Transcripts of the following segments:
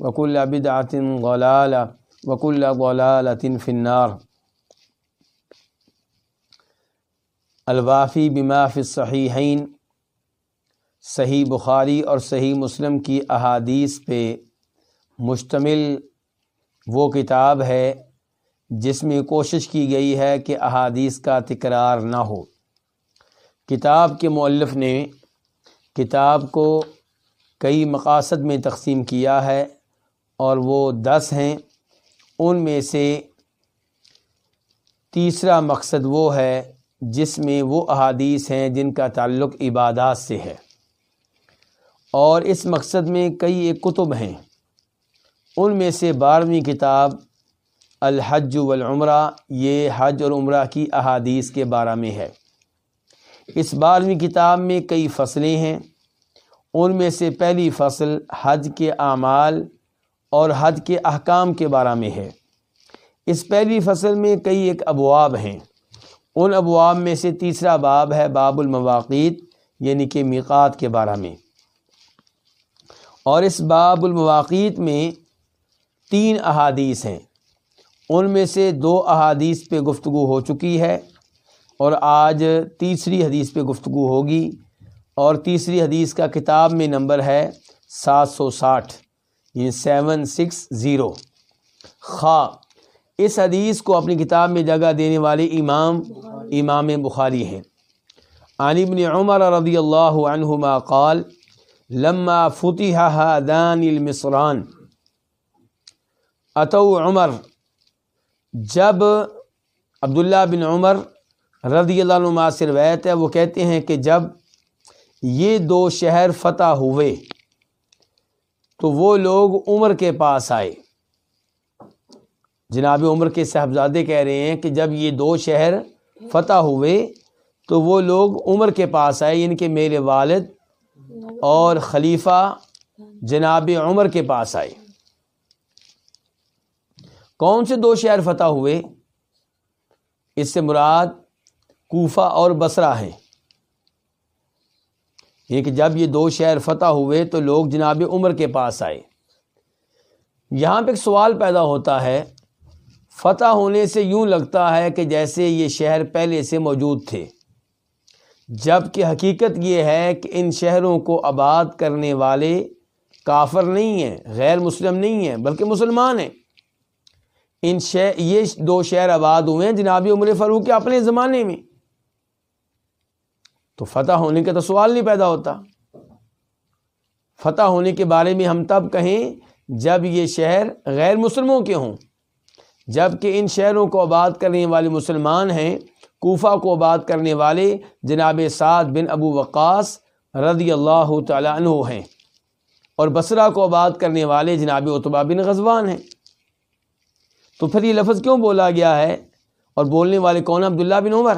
وكل بدعة ضلالة وكل ضلالة في النار. الوافی بما فی الصحیحین، صحیح بخاری اور صحیح مسلم کی احادیث پہ مشتمل وہ کتاب ہے جس میں کوشش کی گئی ہے کہ احادیث کا تکرار نہ ہو۔ کتاب کے مؤلف نے کتاب کو کئی مقاصد میں تقسیم کیا ہے۔ اور وہ دس ہیں، ان میں سے تیسرا مقصد وہ ہے جس میں وہ احادیث ہیں جن کا تعلق عبادات سے ہے۔ اور اس مقصد میں کئی ایک کتب ہیں۔ ان میں سے بارہویں کتاب الحج والعمرہ، یہ حج اور عمرہ کی احادیث کے بارے میں ہے۔ اس بارہویں کتاب میں کئی فصلیں ہیں۔ ان میں سے پہلی فصل حج کے اعمال اور حج کے احکام کے بارے میں ہے۔ اس پہلی فصل میں کئی ایک ابواب ہیں۔ ان ابواب میں سے تیسرا باب ہے باب المواقیت یعنی کہ میقات کے بارے میں۔ اور اس باب المواقیت میں تین احادیث ہیں۔ ان میں سے دو احادیث پہ گفتگو ہو چکی ہے اور آج تیسری حدیث پہ گفتگو ہوگی۔ اور تیسری حدیث کا کتاب میں نمبر ہے سات سو ساٹھ۔ یہ سیون سکس زیرو۔ خا، اس حدیث کو اپنی کتاب میں جگہ دینے والے امام امام بخاری ہیں۔ عن ابن عمر رضی اللہ عنہما قال، لما فتح هذان المصران۔ اتو عمر، جب عبداللہ بن عمر رضی اللہ عنہ سے روایت ہے، وہ کہتے ہیں کہ جب یہ دو شہر فتح ہوئے تو وہ لوگ عمر کے پاس آئے۔ جناب عمر کے صاحبزادے کہہ رہے ہیں کہ جب یہ دو شہر فتح ہوئے تو وہ لوگ عمر کے پاس آئے یعنی کہ میرے والد اور خلیفہ جناب عمر کے پاس آئے۔ کون سے دو شہر فتح ہوئے؟ اس سے مراد کوفہ اور بسرا ہیں۔ یہ کہ جب یہ دو شہر فتح ہوئے تو لوگ جناب عمر کے پاس آئے۔ یہاں پہ ایک سوال پیدا ہوتا ہے، فتح ہونے سے یوں لگتا ہے کہ جیسے یہ شہر پہلے سے موجود تھے جبکہ حقیقت یہ ہے کہ ان شہروں کو آباد کرنے والے کافر نہیں ہیں، غیر مسلم نہیں ہیں، بلکہ مسلمان ہیں۔ ان شہر یہ دو شہر آباد ہوئے ہیں، جناب عمر فاروق کے اپنے زمانے میں۔ تو فتح ہونے کا تو سوال نہیں پیدا ہوتا۔ فتح ہونے کے بارے میں ہم تب کہیں جب یہ شہر غیر مسلموں کے ہوں۔ جبکہ ان شہروں کو آباد کرنے والے مسلمان ہیں، کوفہ کو آباد کرنے والے جناب سعد بن ابو وقاص رضی اللہ تعالیٰ عنہ ہیں۔ اور بصرہ کو آباد کرنے والے جناب اتبا بن غزوان ہیں۔ تو پھر یہ لفظ کیوں بولا گیا ہے؟ اور بولنے والے کون عبداللہ بن عمر۔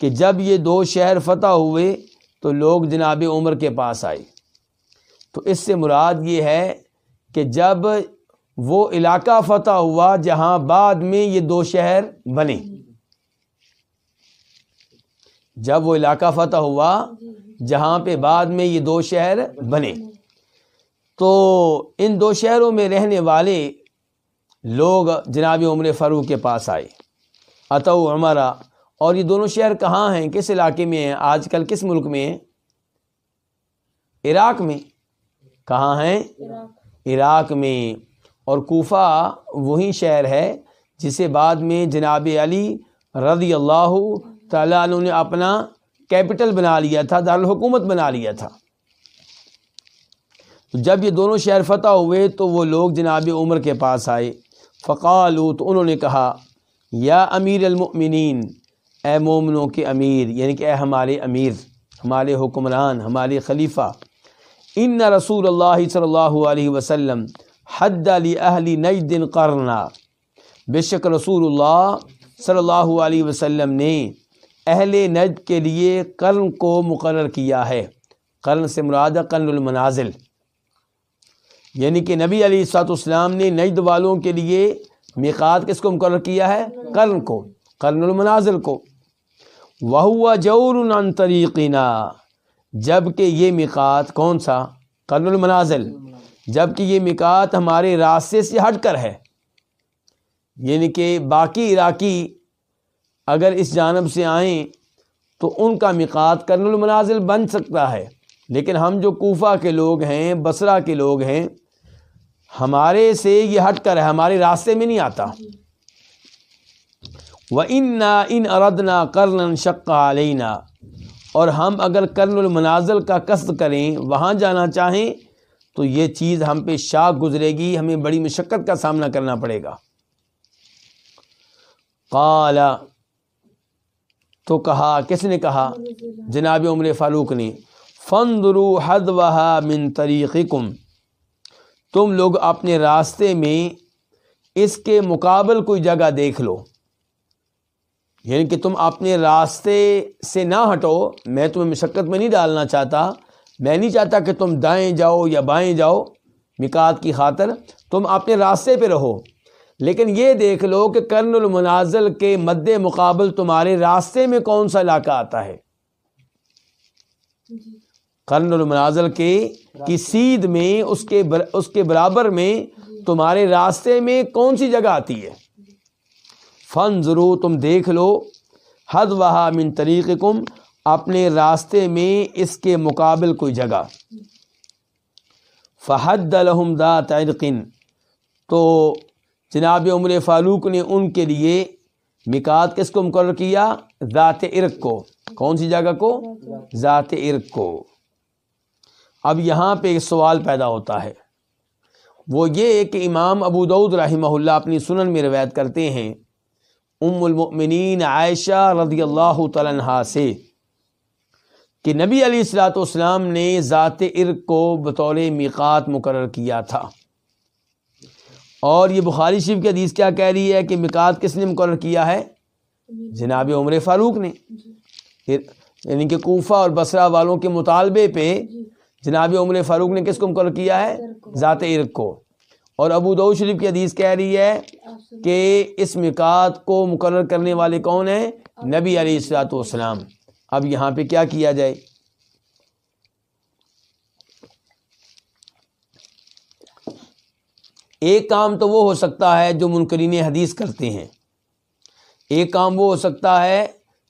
کہ جب یہ دو شہر فتح ہوئے تو لوگ جناب عمر کے پاس آئے۔ تو اس سے مراد یہ ہے کہ جب وہ علاقہ فتح ہوا جہاں بعد میں یہ دو شہر بنے۔ جب وہ علاقہ فتح ہوا جہاں پہ بعد میں یہ دو شہر بنے۔ تو ان دو شہروں میں رہنے والے لوگ جناب عمر فاروق کے پاس آئے۔ اتو عمرہ اور یہ دونوں شہر کہاں ہیں؟ کس علاقے میں ہیں؟ آج کل کس ملک میں ہیں؟ عراق میں. کہاں ہیں؟ عراق میں. اور کوفہ وہی شہر ہے جسے بعد میں جناب علی رضی اللہ تعالیٰ عنہ نے اپنا کیپٹل بنا لیا تھا، دارالحکومت بنا لیا تھا۔ جب یہ دونوں شہر فتح ہوئے تو وہ لوگ جناب عمر کے پاس آئے۔ فقالو تو انہوں نے کہا، یا امیر المؤمنین اے مومنوں کے امیر یعنی کہ اے ہمارے امیر، ہمارے حکمران، ہمارے خلیفہ، ان رسول اللہ صلی اللہ علیہ وسلم حد علی اہلی نئی دن کرنا بے شک رسول اللہ صلی اللہ علیہ وسلم نے اہل نج کے لیے قرن کو مقرر کیا ہے۔ قرن سے مراد قرن المنازل۔ یعنی کہ نبی علی سات اسلام نے نجد والوں کے لیے میقات کس کو مقرر کیا ہے؟ قرن کو، قرن المنازل کو۔ وہ جور عن طریقنا جبکہ یہ مقات کون سا؟ قرن المنازل۔ جبکہ یہ مکات ہمارے راستے سے ہٹ کر ہے۔ یعنی کہ باقی عراقی اگر اس جانب سے آئیں تو ان کا مقات کرن المنازل بن سکتا ہے۔ لیکن ہم جو کوفہ کے لوگ ہیں، بصرہ کے لوگ ہیں، ہمارے سے یہ ہٹ کر ہے، ہمارے راستے میں نہیں آتا۔ وہ ان ان اردنا کرن شق علینا اور ہم اگر کرن المنازل کا قصد کریں، وہاں جانا چاہیں، تو یہ چیز ہم پہ شاک گزرے گی، ہمیں بڑی مشقت کا سامنا کرنا پڑے گا۔ قالا تو کہا، کس نے کہا؟ جناب عمر فاروق نے فندرو حد وہا من طریقکم تم لوگ اپنے راستے میں اس کے مقابل کوئی جگہ دیکھ لو۔ یعنی کہ تم اپنے راستے سے نہ ہٹو میں تمہیں مشقت میں نہیں ڈالنا چاہتا۔ میں نہیں چاہتا کہ تم دائیں جاؤ یا بائیں جاؤ۔ مکات کی خاطر تم اپنے راستے پہ رہو۔ لیکن یہ دیکھ لو کہ کرن المنازل کے مد مقابل تمہارے راستے میں کون سا علاقہ آتا ہے۔ کرن المنازل کے کی سیدھ میں اس کے اس کے برابر میں تمہارے راستے میں کون سی جگہ آتی ہے؟ فن ضرور تم دیکھ لو۔ حد وہا من طریق کم اپنے راستے میں اس کے مقابل کوئی جگہ۔ فحد الحم دا تعرقن تو جناب عمر فاروق نے ان کے لیے مکات کس کو مقرر کیا؟ ذات عرق کو۔ کون سی جگہ کو؟ ذات عرق کو۔ اب یہاں پہ ایک سوال پیدا ہوتا ہے۔ وہ یہ کہ امام ابو دعود رحمہ اللہ اپنی سنن میں روایت کرتے ہیں ام المؤمنین عائشہ رضی اللہ تعالیٰ سے کہ نبی علیہ السلاۃ والسلام نے ذات عرق کو بطور مقات مقرر کیا تھا۔ اور یہ بخاری شریف کی حدیث کیا کہہ رہی ہے کہ مکات کس نے مقرر کیا ہے؟ جناب عمر فاروق نے۔ یعنی کہ کوفہ اور بسرا والوں کے مطالبے پہ جناب عمر فاروق نے کس کو مقرر کیا ہے؟ ذات عرق کو۔ اور ابو دو شریف کی حدیث کہہ رہی ہے کہ اس مکات کو مقرر کرنے والے کون ہیں؟ نبی علیہ السلاۃ والسلام۔ اب یہاں پہ کیا کیا جائے؟ ایک کام تو وہ ہو سکتا ہے جو منکرین حدیث کرتے ہیں۔ ایک کام وہ ہو سکتا ہے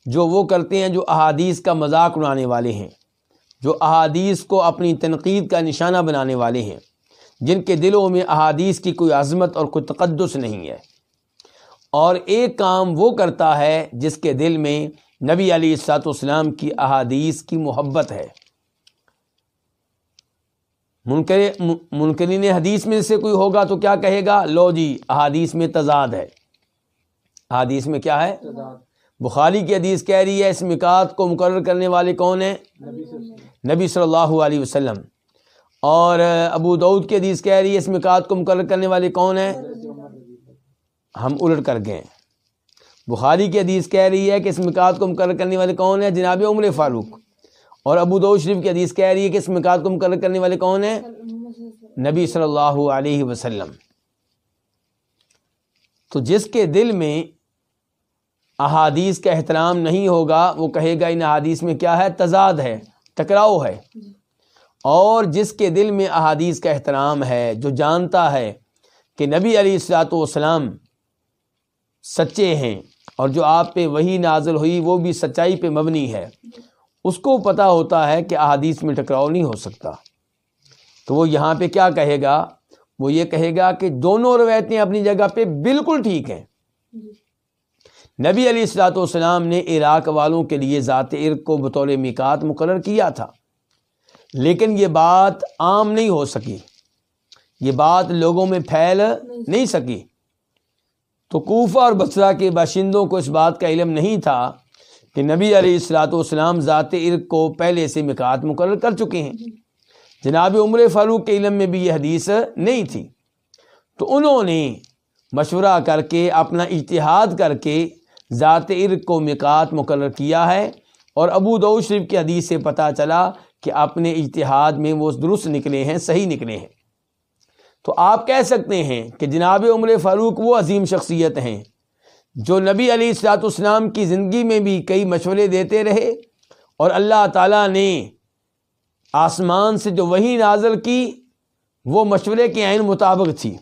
جو وہ کرتے ہیں جو احادیث کا مذاق اڑانے والے ہیں، جو احادیث کو اپنی تنقید کا نشانہ بنانے والے ہیں۔ جن کے دلوں میں احادیث کی کوئی عظمت اور کوئی تقدس نہیں ہے۔ اور ایک کام وہ کرتا ہے جس کے دل میں نبی علی السلاط والسلام کی احادیث کی محبت ہے۔ منکر منکرین حدیث میں سے کوئی ہوگا تو کیا کہے گا؟ لو جی احادیث میں تضاد ہے۔ احادیث میں کیا ہے؟ بخاری کی حدیث کہہ رہی ہے، اس مکات کو مقرر کرنے والے کون ہیں؟ نبی صلی اللہ علیہ وسلم۔ اور ابو دعود کی حدیث کہہ رہی ہے، اس مکات کو مقرر کرنے والے کون ہیں ہم الٹ کر گئے بخاری کی حدیث کہہ رہی ہے کہ اس مکات کو مقرر کرنے والے کون ہیں جناب عمر فاروق۔ اور ابو دو شریف کی حدیث کہہ رہی ہے کہ اس مکات کو مقرر کرنے والے کون ہیں نبی صلی اللہ علیہ وسلم۔ تو جس کے دل میں احادیث کا احترام نہیں ہوگا، وہ کہے گا ان احادیث میں کیا ہے؟ تضاد ہے، ٹکراؤ ہے۔ اور جس کے دل میں احادیث کا احترام ہے، جو جانتا ہے کہ نبی علی السلاۃ والسلام سچے ہیں اور جو آپ پہ وہی نازل ہوئی، وہ بھی سچائی پہ مبنی ہے۔ اس کو پتہ ہوتا ہے کہ احادیث میں ٹکراؤ نہیں ہو سکتا۔ تو وہ یہاں پہ کیا کہے گا؟ وہ یہ کہے گا کہ دونوں روایتیں اپنی جگہ پہ بالکل ٹھیک ہیں۔ نبی علی السلاۃ والسلام نے عراق والوں کے لیے ذات عرق کو بطور مکات مقرر کیا تھا۔ لیکن یہ بات عام نہیں ہو سکی۔ یہ بات لوگوں میں پھیل نہیں سکی۔ تو کوفہ اور بسرا کے باشندوں کو اس بات کا علم نہیں تھا کہ نبی علیہ السلاۃ والسلام ذات عرق کو پہلے سے مکات مقرر کر چکے ہیں۔ جناب عمر فاروق کے علم میں بھی یہ حدیث نہیں تھی۔ تو انہوں نے مشورہ کر کے، اپنا اتحاد کر کے ذات عرق کو مکات مقرر کیا ہے۔ اور ابو دو شریف کی حدیث سے پتہ چلا کہ اپنے اتحاد میں وہ درست نکلے ہیں، صحیح نکلے ہیں۔ تو آپ کہہ سکتے ہیں کہ جناب عمر فاروق وہ عظیم شخصیت ہیں جو نبی علی السلاط اسلام کی زندگی میں بھی کئی مشورے دیتے رہے اور اللہ تعالیٰ نے آسمان سے جو وہی نازل کی، وہ مشورے کے عین مطابق تھی۔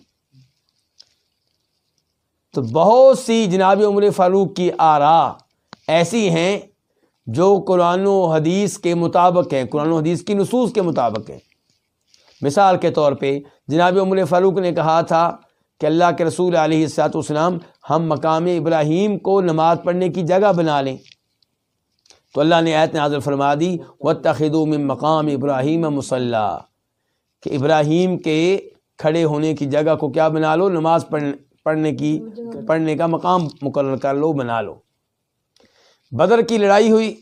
تو بہت سی جناب عمر فاروق کی آرا ایسی ہیں جو قرآن و حدیث کے مطابق ہیں، قرآن و حدیث کی نصوص کے مطابق ہیں۔ مثال کے طور پہ، جناب عمر فاروق نے کہا تھا کہ اللہ کے رسول علیہ السلاۃ والسلام، ہم مقام ابراہیم کو نماز پڑھنے کی جگہ بنا لیں۔ تو اللہ نے آیت نازل فرما دی و من مقام ابراہیم مسلح کہ ابراہیم کے کھڑے ہونے کی جگہ کو کیا بنا لو؟ نماز پڑھنے کی، پڑھنے کا مقام مقرر کر لو، بنا لو۔ بدر کی لڑائی ہوئی۔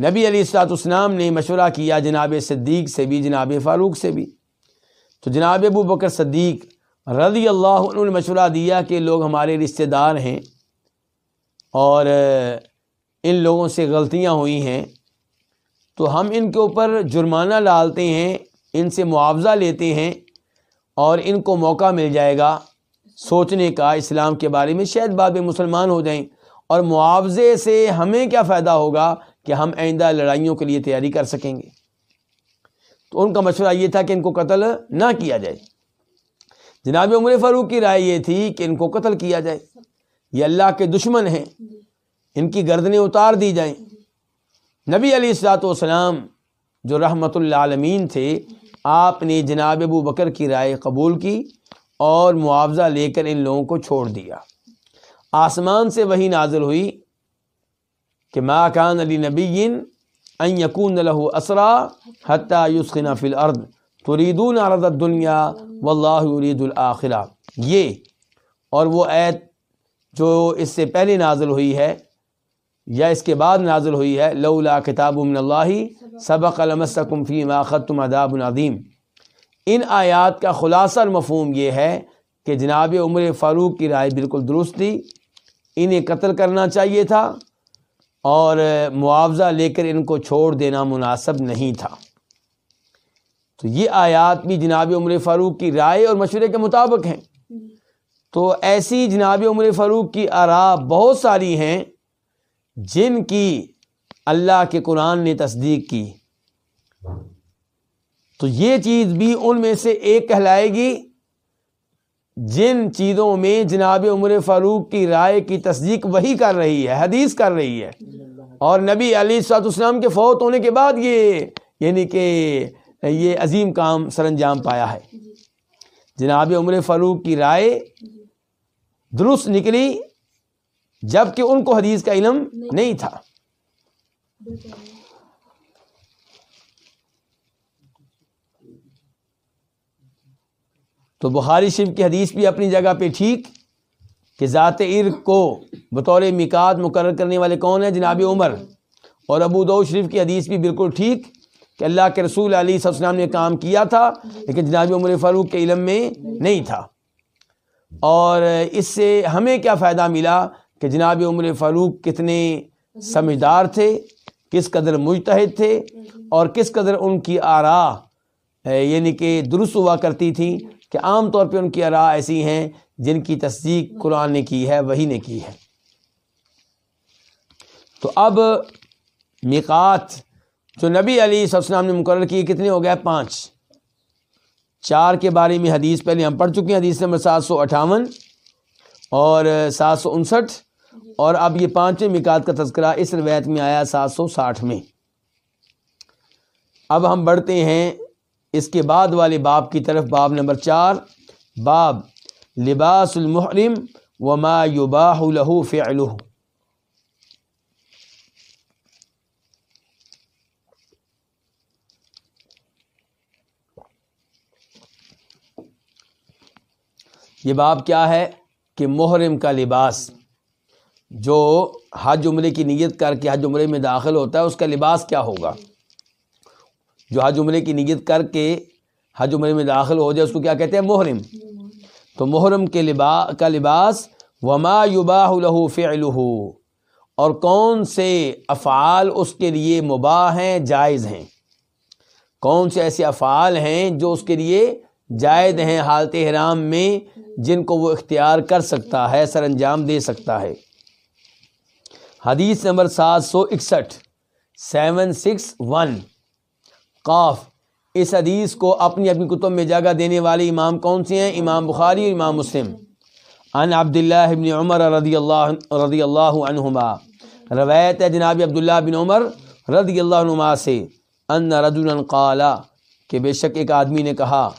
نبی علی السلاط اسلام نے مشورہ کیا جناب صدیق سے بھی، جناب فاروق سے بھی۔ تو جناب ابو بکر صدیق رضی اللہ عنہ نے مشورہ دیا کہ لوگ ہمارے رشتہ دار ہیں اور ان لوگوں سے غلطیاں ہوئی ہیں۔ تو ہم ان کے اوپر جرمانہ ڈالتے ہیں، ان سے معاوضہ لیتے ہیں اور ان کو موقع مل جائے گا سوچنے کا، اسلام کے بارے میں شاید باب مسلمان ہو جائیں۔ اور معاوضے سے ہمیں کیا فائدہ ہوگا کہ ہم آئندہ لڑائیوں کے لیے تیاری کر سکیں گے؟ تو ان کا مشورہ یہ تھا کہ ان کو قتل نہ کیا جائے۔ جناب عمر فاروق کی رائے یہ تھی کہ ان کو قتل کیا جائے۔ یہ اللہ کے دشمن ہیں۔ ان کی گردنیں اتار دی جائیں۔ نبی علی السلاۃ والسلام جو رحمت اللہ عالمین تھے، آپ نے جناب ابو بکر کی رائے قبول کی اور معاوضہ لے کر ان لوگوں کو چھوڑ دیا۔ آسمان سے وہی نازل ہوئی کہ ما کان علی نبی ان یکون له اسرا حتی یسخن فی الارض تریدون عرض الدنیا واللہ یرید الاخرہ۔ یہ اور وہ ایت جو اس سے پہلے نازل ہوئی ہے یا اس کے بعد نازل ہوئی ہے، لولا کتاب من اللہ سبق لمسکم فی ما خدتم عذاب عظیم۔ ان آیات کا خلاصہ مفہوم یہ ہے کہ جناب عمر فاروق کی رائے بالکل درست تھی۔ انہیں قتل کرنا چاہیے تھا اور معاوضہ لے کر ان کو چھوڑ دینا مناسب نہیں تھا۔ تو یہ آیات بھی جناب عمر فاروق کی رائے اور مشورے کے مطابق ہیں۔ تو ایسی جناب عمر فاروق کی آرا بہت ساری ہیں جن کی اللہ کے قرآن نے تصدیق کی۔ تو یہ چیز بھی ان میں سے ایک کہلائے گی جن چیزوں میں جناب عمر فاروق کی رائے کی تصدیق وہی کر رہی ہے، حدیث کر رہی ہے۔ اور نبی علی سعد اسلام کے فوت ہونے کے بعد یہ یعنی کہ یہ عظیم کام سر انجام پایا ہے۔ جناب عمر فاروق کی رائے درست نکلی جبکہ ان کو حدیث کا علم نہیں تھا۔ تو بخاری شریف کی حدیث بھی اپنی جگہ پہ ٹھیک کہ ذات عرق کو بطور مکات مقرر کرنے والے کون ہیں؟ جناب عمر۔ اور ابو دو شریف کی حدیث بھی بالکل ٹھیک کہ اللہ کے رسول علیہ السلام نے کام کیا تھا، لیکن جناب عمر فاروق کے علم میں نہیں تھا۔ اور اس سے ہمیں کیا فائدہ ملا کہ جناب عمر فاروق کتنے سمجھدار تھے، کس قدر مجتہد تھے اور کس قدر ان کی آرا یعنی کہ درست ہوا کرتی تھیں۔ کہ عام طور پہ ان کی آرا ایسی ہیں جن کی تصدیق قرآن نے کی ہے، وہی نے کی ہے۔ تو اب مقات جو نبی علی السلام نے مقرر کی، کتنے ہو گئے؟ پانچ۔ چار کے بارے میں حدیث پہلے ہم پڑھ چکے ہیں، حدیث نمبر سات سو اٹھاون اور سات سو انسٹھ۔ اور اب یہ پانچویں مکات کا تذکرہ اس روایت میں آیا، سات سو ساٹھ میں۔ اب ہم بڑھتے ہیں اس کے بعد والے باب کی طرف باب نمبر چار، باب لباس المحرم وما یباح له فعلہ یہ باب کیا ہے کہ محرم کا لباس جو حج عمرے کی نیت کر کے حج عمرے میں داخل ہوتا ہے، اس کا لباس کیا ہوگا؟ جو حج عمرے کی نیت کر کے حج عمرے میں داخل ہو جائے، اس کو کیا کہتے ہیں؟ محرم. تو محرم کے لباس کا لباس، وما یباح له فعلہ اور کون سے افعال اس کے لیے مباح ہیں، جائز ہیں؟ کون سے ایسے افعال ہیں جو اس کے لیے جائز ہیں حالت حرام میں، جن کو وہ اختیار کر سکتا ہے، سر انجام دے سکتا ہے؟ حدیث نمبر سات سو اکسٹھ، سیون سکس ون. قاف۔ اس حدیث کو اپنی اپنی کتب میں جگہ دینے والے امام کون سے ہیں؟ امام بخاری اور امام مسلم۔ ان عبداللہ ابن عمر رضی اللہ رضی اللہ عنہما۔ روایت ہے جناب عبداللہ بن عمر رضی اللہ عنہما سے۔ ان رجلا قالا کہ بے شک ایک آدمی نے کہا،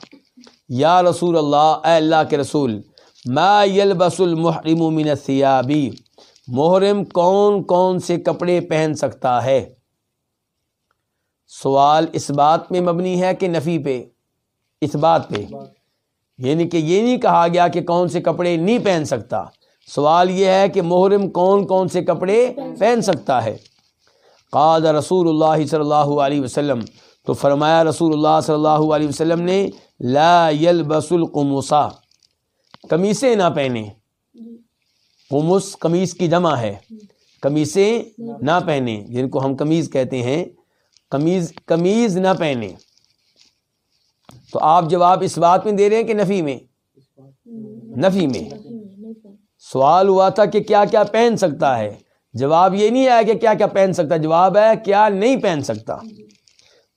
یا رسول اللہ، اے اللہ کے رسول، ما یلبس المحرم من الثیابی؟ محرم کون کون سے کپڑے پہن سکتا ہے؟ سوال اس بات میں مبنی ہے کہ نفی پہ، اس بات پہ۔ یعنی کہ یہ نہیں کہا گیا کہ کون سے کپڑے نہیں پہن سکتا۔ سوال یہ ہے کہ محرم کون کون سے کپڑے پہن سکتا ہے۔ قاد رسول اللہ صلی اللہ علیہ وسلم، تو فرمایا رسول اللہ صلی اللہ علیہ وسلم نے، لا یلبس القمصا قمیصیں نہ پہنے۔ قمص، قمیص کی جمع ہے۔ قمیصیں نہ پہنے، جن کو ہم قمیض کہتے ہیں۔ قمیض قمیض نہ پہنے تو آپ جواب اس بات میں دے رہے ہیں کہ نفی میں؟ نفی میں۔ سوال ہوا تھا کہ کیا کیا پہن سکتا ہے؟ جواب یہ نہیں آیا کہ کیا کیا پہن سکتا۔ جواب ہے کیا نہیں پہن سکتا۔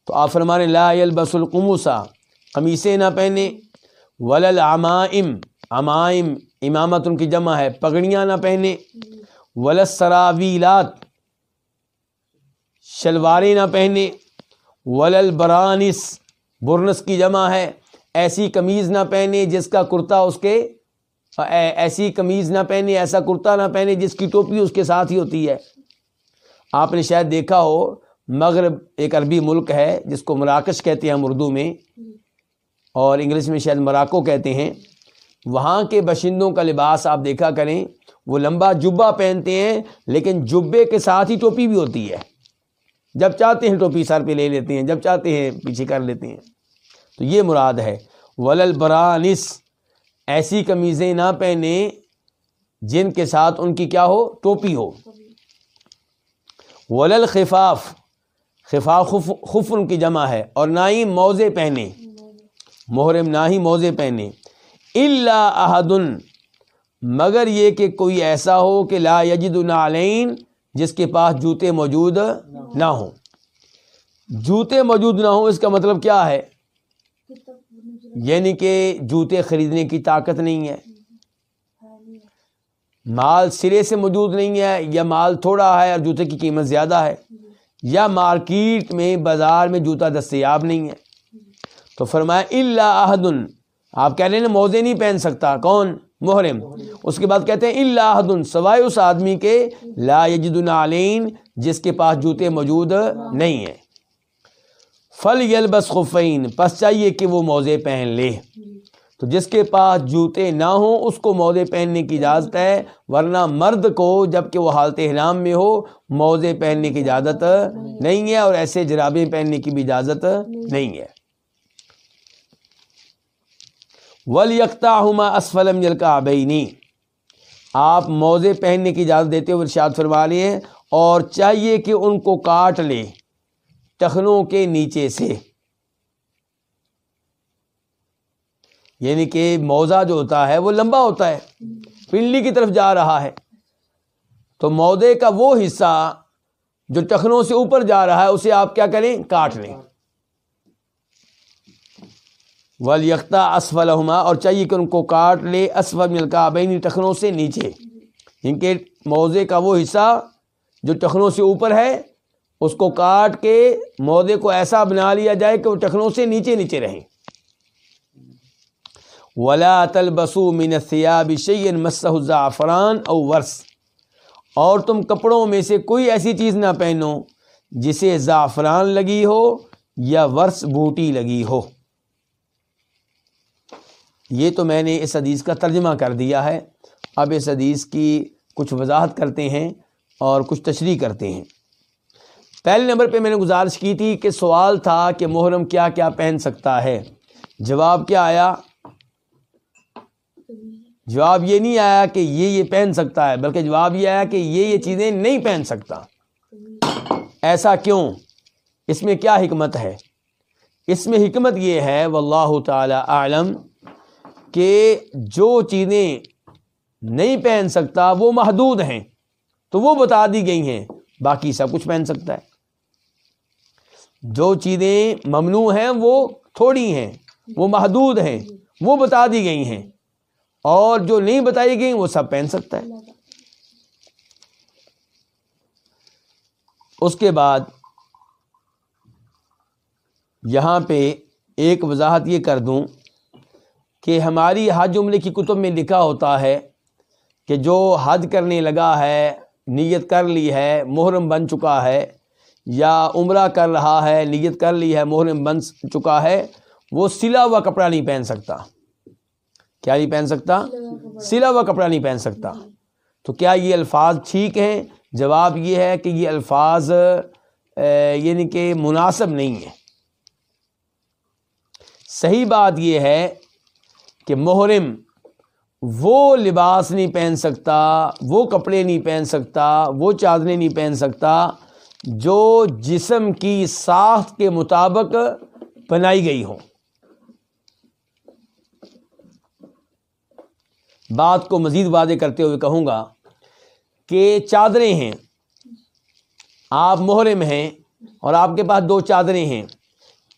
تو آپ فرمانے لا یلبس القموسا قمیصیں نہ پہنے ولل امائم امائم امامت ان کی جمع ہے، پگڑیاں نہ پہنے ولسراویلات شلواریں نہ پہنے۔ ولل برانس، برنس کی جمع ہے۔ ایسی قمیض نہ پہنے جس کا کرتا اس کے ایسی قمیض نہ پہنے، ایسا کرتا نہ پہنے جس کی ٹوپی اس کے ساتھ ہی ہوتی ہے۔ آپ نے شاید دیکھا ہو، مغرب ایک عربی ملک ہے، جس کو مراکش کہتے ہیں ہم اردو میں۔ اور انگلش میں شاید مراکو کہتے ہیں۔ وہاں کے باشندوں کا لباس آپ دیکھا کریں، وہ لمبا جبہ پہنتے ہیں، لیکن جبے کے ساتھ ہی ٹوپی بھی ہوتی ہے۔ جب چاہتے ہیں ٹوپی سر پہ لے لیتے ہیں، جب چاہتے ہیں پیچھے کر لیتے ہیں۔ تو یہ مراد ہے۔ ولل برانس ایسی قمیضیں نہ پہنے جن کے ساتھ ان کی کیا ہو؟ ٹوپی ہو۔ ولل خفاف خفاف خف ان کی جمع ہے اور نہ ہی موزے پہنے۔ محرم نہ ہی موزے پہنے۔ اللہ احدن مگر یہ کہ کوئی ایسا ہو کہ لا یجد العلین جس کے پاس جوتے موجود نہ ہوں۔ جوتے موجود نہ ہوں، اس کا مطلب کیا ہے؟ یعنی کہ جوتے خریدنے کی طاقت نہیں ہے۔ مال سرے سے موجود نہیں ہے، یا مال تھوڑا ہے اور جوتے کی قیمت زیادہ ہے، یا مارکیٹ میں، بازار میں جوتا دستیاب نہیں ہے۔ تو فرمایا اللہ احدن آپ کہہ رہے ہیں موزے نہیں پہن سکتا۔ کون؟ محرم۔ اس کے بعد کہتے ہیں اللہ سوائے اس آدمی کے، لا یجد العلین جس کے پاس جوتے موجود نہیں ہیں۔ فل یلبس خفین، پس چاہیے کہ وہ موزے پہن لے۔ تو جس کے پاس جوتے نہ ہوں، اس کو موزے پہننے کی اجازت ہے، ورنہ مرد کو جبکہ وہ حالت احرام میں ہو، موزے پہننے کی اجازت نہیں ہے اور ایسے جرابیں پہننے کی بھی اجازت نہیں ہے۔ ولیکتا ہما اسفلم جل کا آپ موزے پہننے کی اجازت دیتے ہوئے ارشاد فرما لیے اور چاہیے کہ ان کو کاٹ لے ٹخنوں کے نیچے سے۔ یعنی کہ موزہ جو ہوتا ہے وہ لمبا ہوتا ہے، پنڈلی کی طرف جا رہا ہے۔ تو مودے کا وہ حصہ جو ٹخنوں سے اوپر جا رہا ہے، اسے آپ کیا کریں؟ کاٹ لیں۔ ولیختہ اسفلہما اور چاہیے کہ ان کو کاٹ لے اسفل ملکا بینی ٹخنوں سے نیچے۔ ان کے موزے کا وہ حصہ جو ٹخنوں سے اوپر ہے، اس کو کاٹ کے موزے کو ایسا بنا لیا جائے کہ وہ ٹخنوں سے نیچے نیچے رہیں۔ ولا تلبسو من ثیاب شیئن مسح زعفران او ورس اور تم کپڑوں میں سے کوئی ایسی چیز نہ پہنو جسے زعفران لگی ہو یا ورس بوٹی لگی ہو۔ یہ تو میں نے اس حدیث کا ترجمہ کر دیا ہے۔ اب اس حدیث کی کچھ وضاحت کرتے ہیں اور کچھ تشریح کرتے ہیں۔ پہلے نمبر پہ میں نے گزارش کی تھی کہ سوال تھا کہ محرم کیا کیا پہن سکتا ہے۔ جواب کیا آیا؟ جواب یہ نہیں آیا کہ یہ یہ پہن سکتا ہے، بلکہ جواب یہ آیا کہ یہ یہ چیزیں نہیں پہن سکتا۔ ایسا کیوں؟ اس میں کیا حکمت ہے؟ اس میں حکمت یہ ہے، واللہ تعالی عالم کہ جو چیزیں نہیں پہن سکتا وہ محدود ہیں۔ تو وہ بتا دی گئی ہیں، باقی سب کچھ پہن سکتا ہے۔ جو چیزیں ممنوع ہیں وہ تھوڑی ہیں، وہ محدود ہیں، وہ بتا دی گئی ہیں۔ اور جو نہیں بتائی گئی وہ سب پہن سکتا ہے۔ اس کے بعد یہاں پہ ایک وضاحت یہ کر دوں۔ کہ ہماری حج عملے کی کتب میں لکھا ہوتا ہے کہ جو حج کرنے لگا ہے، نیت کر لی ہے، محرم بن چکا ہے، یا عمرہ کر رہا ہے، نیت کر لی ہے، محرم بن چکا ہے، وہ سلا ہوا کپڑا نہیں پہن سکتا۔ کیا نہیں پہن سکتا؟ سلا ہوا کپڑا نہیں پہن سکتا۔ تو کیا یہ الفاظ ٹھیک ہیں؟ جواب یہ ہے کہ یہ الفاظ یعنی کہ مناسب نہیں ہے صحیح بات یہ ہے کہ محرم وہ لباس نہیں پہن سکتا، وہ کپڑے نہیں پہن سکتا، وہ چادریں نہیں پہن سکتا جو جسم کی ساخت کے مطابق بنائی گئی ہوں۔ بات کو مزید واضح کرتے ہوئے کہوں گا کہ چادریں ہیں، آپ محرم ہیں اور آپ کے پاس دو چادریں ہیں۔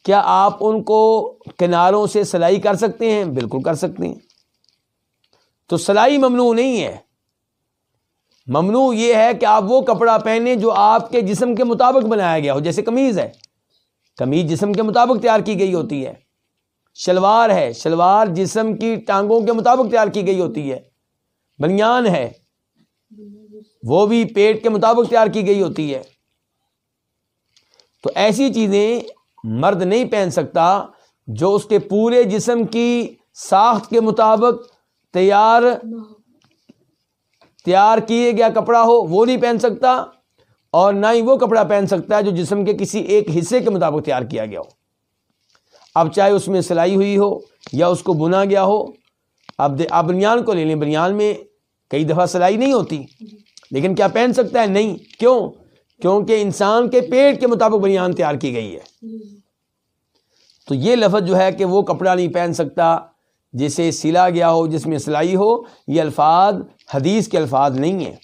کیا آپ ان کو کناروں سے سلائی کر سکتے ہیں؟ بالکل کر سکتے ہیں۔ تو سلائی ممنوع نہیں ہے۔ ممنوع یہ ہے کہ آپ وہ کپڑا پہنے جو آپ کے جسم کے مطابق بنایا گیا ہو، جیسے کمیز ہے۔ کمیز جسم کے مطابق تیار کی گئی ہوتی ہے۔ شلوار ہے، شلوار جسم کی ٹانگوں کے مطابق تیار کی گئی ہوتی ہے۔ بنیان ہے، وہ بھی پیٹ کے مطابق تیار کی گئی ہوتی ہے۔ تو ایسی چیزیں مرد نہیں پہن سکتا جو اس کے پورے جسم کی ساخت کے مطابق تیار تیار کیے گیا کپڑا ہو، وہ نہیں پہن سکتا اور نہ ہی وہ کپڑا پہن سکتا ہے جو جسم کے کسی ایک حصے کے مطابق تیار کیا گیا ہو۔ اب چاہے اس میں سلائی ہوئی ہو یا اس کو بنا گیا ہو، اب آپ بنیان کو لے لیں۔ بنیان میں کئی دفعہ سلائی نہیں ہوتی، لیکن کیا پہن سکتا ہے؟ نہیں۔ کیوں؟ کیونکہ انسان کے پیٹ کے مطابق بنیان تیار کی گئی ہے۔ تو یہ لفظ جو ہے کہ وہ کپڑا نہیں پہن سکتا جسے سلا گیا ہو، جس میں سلائی ہو، یہ الفاظ حدیث کے الفاظ نہیں ہیں۔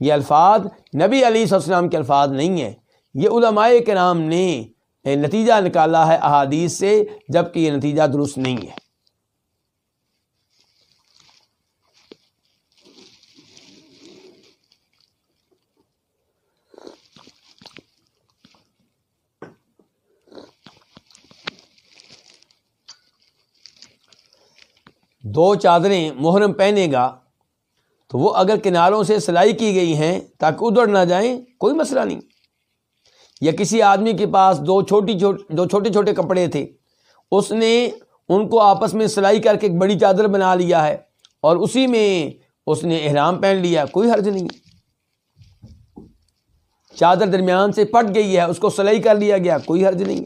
یہ الفاظ نبی علیہ السلام کے الفاظ نہیں ہیں۔ یہ علماء کے نام نے نتیجہ نکالا ہے احادیث سے جبکہ یہ نتیجہ درست نہیں ہے۔ دو چادریں محرم پہنے گا، تو وہ اگر کناروں سے سلائی کی گئی ہیں تاکہ ادھر نہ جائیں، کوئی مسئلہ نہیں۔ یا کسی آدمی کے پاس دو چھوٹی دو چھوٹے چھوٹے کپڑے تھے، اس نے ان کو آپس میں سلائی کر کے ایک بڑی چادر بنا لیا ہے اور اسی میں اس نے احرام پہن لیا، کوئی حرج نہیں۔ چادر درمیان سے پٹ گئی ہے، اس کو سلائی کر لیا گیا، کوئی حرج نہیں۔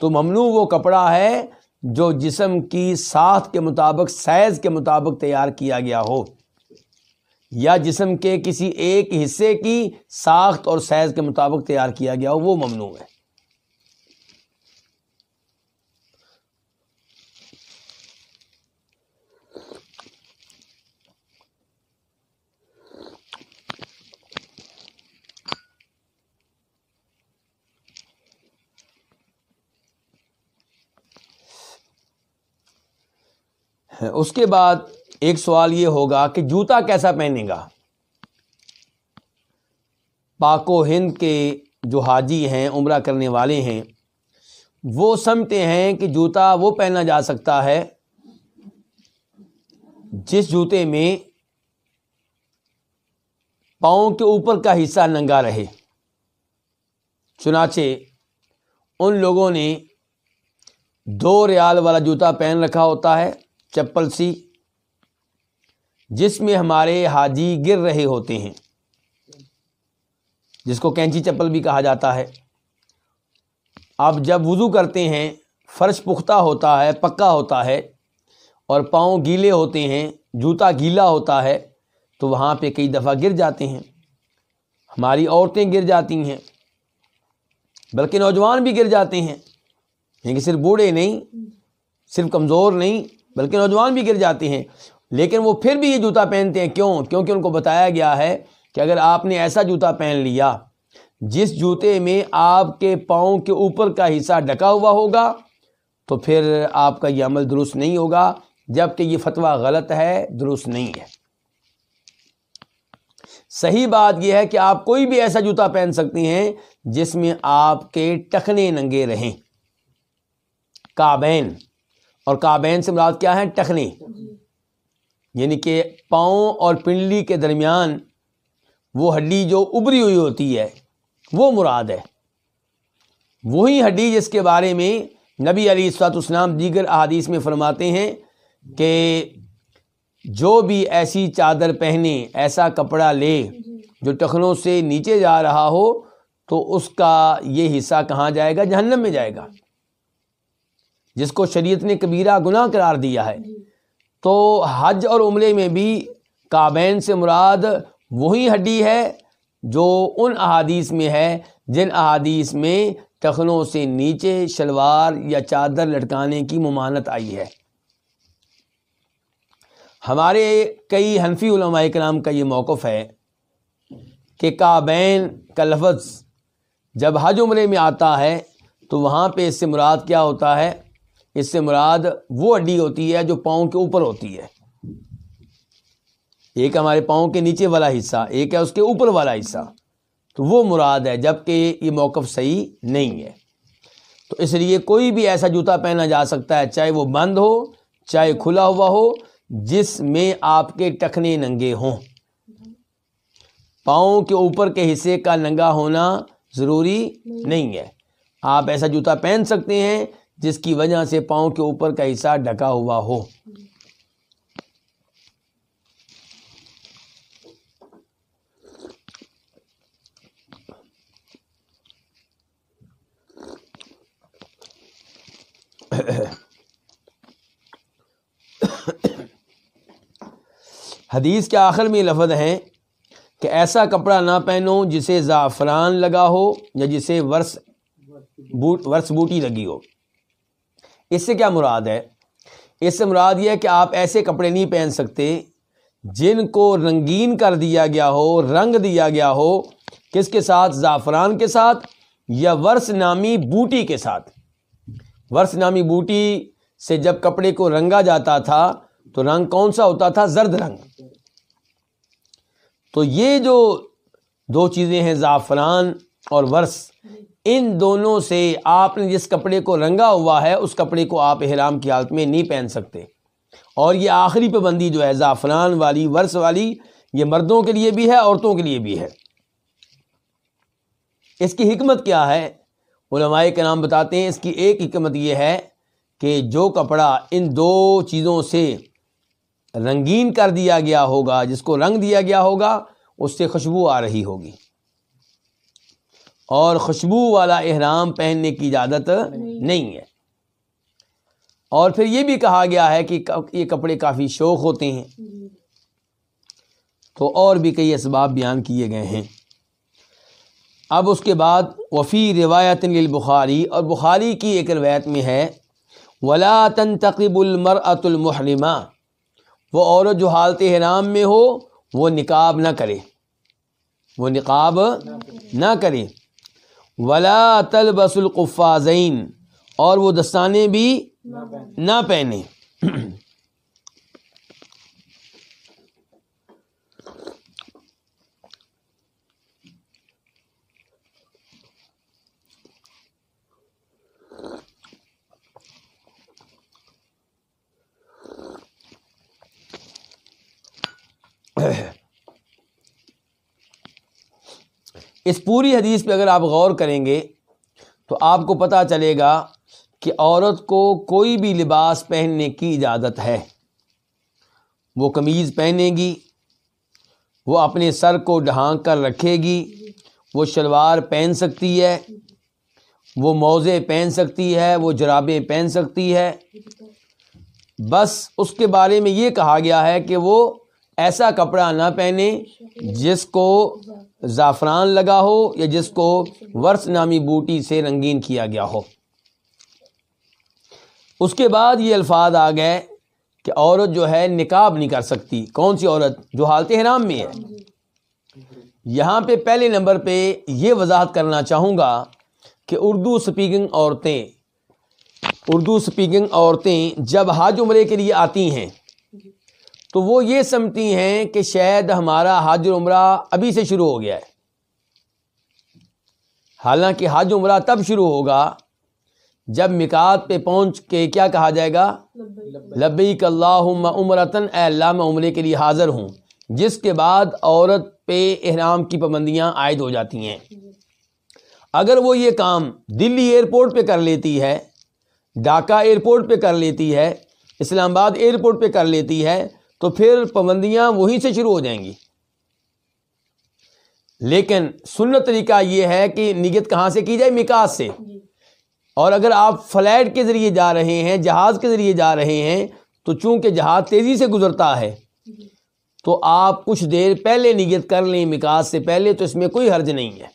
تو ممنوع وہ کپڑا ہے جو جسم کی ساتھ کے مطابق، سائز کے مطابق تیار کیا گیا ہو، یا جسم کے کسی ایک حصے کی ساخت اور سائز کے مطابق تیار کیا گیا ہو، وہ ممنوع ہے۔ اس کے بعد ایک سوال یہ ہوگا کہ جوتا کیسا پہنے گا؟ پاک و ہند کے جو حاجی ہیں، عمرہ کرنے والے ہیں، وہ سمجھتے ہیں کہ جوتا وہ پہنا جا سکتا ہے جس جوتے میں پاؤں کے اوپر کا حصہ ننگا رہے۔ چنانچہ ان لوگوں نے دو ریال والا جوتا پہن رکھا ہوتا ہے۔ چپل سی، جس میں ہمارے حاجی گر رہے ہوتے ہیں، جس کو کینچی چپل بھی کہا جاتا ہے۔ اب جب وضو کرتے ہیں، فرش پختہ ہوتا ہے، پکا ہوتا ہے اور پاؤں گیلے ہوتے ہیں، جوتا گیلا ہوتا ہے، تو وہاں پہ کئی دفعہ گر جاتے ہیں۔ ہماری عورتیں گر جاتی ہیں، بلکہ نوجوان بھی گر جاتے ہیں۔ یعنی کہ صرف بوڑھے نہیں، صرف کمزور نہیں بلکہ نوجوان بھی گر جاتے ہیں۔ لیکن وہ پھر بھی یہ جوتا پہنتے ہیں۔ کیوں؟ کیونکہ ان کو بتایا گیا ہے کہ اگر آپ نے ایسا جوتا پہن لیا، جس جوتے میں آپ کے پاؤں کے اوپر کا حصہ ڈکا ہوا ہوگا، تو پھر آپ کا یہ عمل درست نہیں ہوگا جبکہ یہ فتویٰ غلط ہے، درست نہیں ہے۔ صحیح بات یہ ہے کہ آپ کوئی بھی ایسا جوتا پہن سکتے ہیں جس میں آپ کے ٹخنے ننگے رہیں۔ کابین اور کابین سے مراد کیا ہے؟ ٹخنے یعنی کہ پاؤں اور پنڈلی کے درمیان وہ ہڈی جو ابری ہوئی ہوتی ہے، وہ مراد ہے۔ وہی ہڈی جس کے بارے میں نبی علی اسات اسلام دیگر احادیث میں فرماتے ہیں کہ جو بھی ایسی چادر پہنے، ایسا کپڑا لے جو ٹخنوں سے نیچے جا رہا ہو، تو اس کا یہ حصہ کہاں جائے گا؟ جہنم میں جائے گا۔ جس کو شریعت نے کبیرہ گناہ قرار دیا ہے تو حج اور عمرے میں بھی کابین سے مراد وہی ہڈی ہے جو ان احادیث میں ہے جن احادیث میں ٹخنوں سے نیچے شلوار یا چادر لٹکانے کی ممانت آئی ہے۔ ہمارے کئی حنفی علماء کرام کا یہ موقف ہے کہ کابین کا لفظ جب حج عمرے میں آتا ہے تو وہاں پہ اس سے مراد کیا ہوتا ہے؟ اس سے مراد وہ ہڈی ہوتی ہے جو پاؤں کے اوپر ہوتی ہے۔ ایک ہمارے پاؤں کے نیچے والا حصہ، ایک ہے اس کے اوپر والا حصہ۔ تو وہ مراد ہے جبکہ یہ موقف صحیح نہیں ہے۔ تو اس لیے کوئی بھی ایسا جوتا پہنا جا سکتا ہے، چاہے وہ بند ہو، چاہے کھلا ہوا ہو، جس میں آپ کے ٹخنے ننگے ہوں۔ پاؤں کے اوپر کے حصے کا ننگا ہونا ضروری نہیں ہے۔ آپ ایسا جوتا پہن سکتے ہیں جس کی وجہ سے پاؤں کے اوپر کا حصہ ڈھکا ہوا ہو۔ حدیث کے آخر میں لفظ ہیں کہ ایسا کپڑا نہ پہنو جسے زعفران لگا ہو یا جسے ورس بوٹ ورس بوٹی لگی ہو۔ اس سے کیا مراد ہے؟ اس سے مراد یہ ہے کہ آپ ایسے کپڑے نہیں پہن سکتے جن کو رنگین کر دیا گیا ہو، رنگ دیا گیا ہو، کس کے ساتھ؟ زعفران کے ساتھ یا ورس نامی بوٹی کے ساتھ۔ ورس نامی بوٹی سے جب کپڑے کو رنگا جاتا تھا تو رنگ کون سا ہوتا تھا؟ زرد رنگ۔ تو یہ جو دو چیزیں ہیں، زعفران اور ورس ان دونوں سے آپ نے جس کپڑے کو رنگا ہوا ہے، اس کپڑے کو آپ احرام کی حالت میں نہیں پہن سکتے۔ اور یہ آخری پابندی جو ہے، زعفران والی ورس والی، یہ مردوں کے لیے بھی ہے، عورتوں کے لیے بھی ہے۔ اس کی حکمت کیا ہے؟ علماء کے نام بتاتے ہیں، اس کی ایک حکمت یہ ہے کہ جو کپڑا ان دو چیزوں سے رنگین کر دیا گیا ہوگا، جس کو رنگ دیا گیا ہوگا، اس سے خوشبو آ رہی ہوگی۔ اور خوشبو والا احرام پہننے کی اجازت نہیں ہے۔ اور پھر یہ بھی کہا گیا ہے کہ یہ کپڑے کافی شوق ہوتے ہیں۔ تو اور بھی کئی اسباب بیان کیے گئے ہیں۔ اب اس کے بعد وفی روایت بخاری اور بخاری کی ایک روایت میں ہے، ولا تنتقب المرأة المحرمہ وہ عورت جو حالت حرام میں ہو، وہ نقاب نہ کرے۔ وہ نقاب نہ کرے۔ ولا تلبس القفازین اور وہ دستانے بھی نہ پہنے۔ اس پوری حدیث پہ اگر آپ غور کریں گے تو آپ کو پتہ چلے گا کہ عورت کو کوئی بھی لباس پہننے کی اجازت ہے۔ وہ قمیض پہنے گی، وہ اپنے سر کو ڈھانک کر رکھے گی، وہ شلوار پہن سکتی ہے، وہ موزے پہن سکتی ہے، وہ جرابیں پہن سکتی ہے۔ بس اس کے بارے میں یہ کہا گیا ہے کہ وہ ایسا کپڑا نہ پہنے جس کو زعفران لگا ہو یا جس کو ورس نامی بوٹی سے رنگین کیا گیا ہو۔ اس کے بعد یہ الفاظ آ گئے کہ عورت جو ہے نکاب نہیں کر سکتی۔ کون سی عورت؟ جو حالت حرام میں ہے۔ یہاں پہ پہلے نمبر پہ یہ وضاحت کرنا چاہوں گا کہ اردو سپیکنگ عورتیں، اردو سپیکنگ عورتیں جب حج عمرے کے لیے آتی ہیں تو وہ یہ سمجھتی ہیں کہ شاید ہمارا حج عمرہ ابھی سے شروع ہو گیا ہے۔ حالانکہ حج عمرہ تب شروع ہوگا جب مکات پہ پہنچ کے کیا کہا جائے گا؟ لبیک۔ اللہ عمرتن اے اللہ میں عمرے کے لیے حاضر ہوں۔ جس کے بعد عورت پہ احرام کی پابندیاں عائد ہو جاتی ہیں۔ اگر وہ یہ کام دلی ایئرپورٹ پہ کر لیتی ہے ڈھاکہ ایئرپورٹ پہ کر لیتی ہے اسلام آباد ایئرپورٹ پہ کر لیتی ہے تو پھر پابندیاں وہیں سے شروع ہو جائیں گی۔ لیکن سنت طریقہ یہ ہے کہ نیت کہاں سے کی جائے؟ مکاس سے۔ اور اگر آپ فلائٹ کے ذریعے جا رہے ہیں جہاز کے ذریعے جا رہے ہیں تو چونکہ جہاز تیزی سے گزرتا ہے تو آپ کچھ دیر پہلے نیت کر لیں مکاس سے پہلے تو اس میں کوئی حرج نہیں ہے۔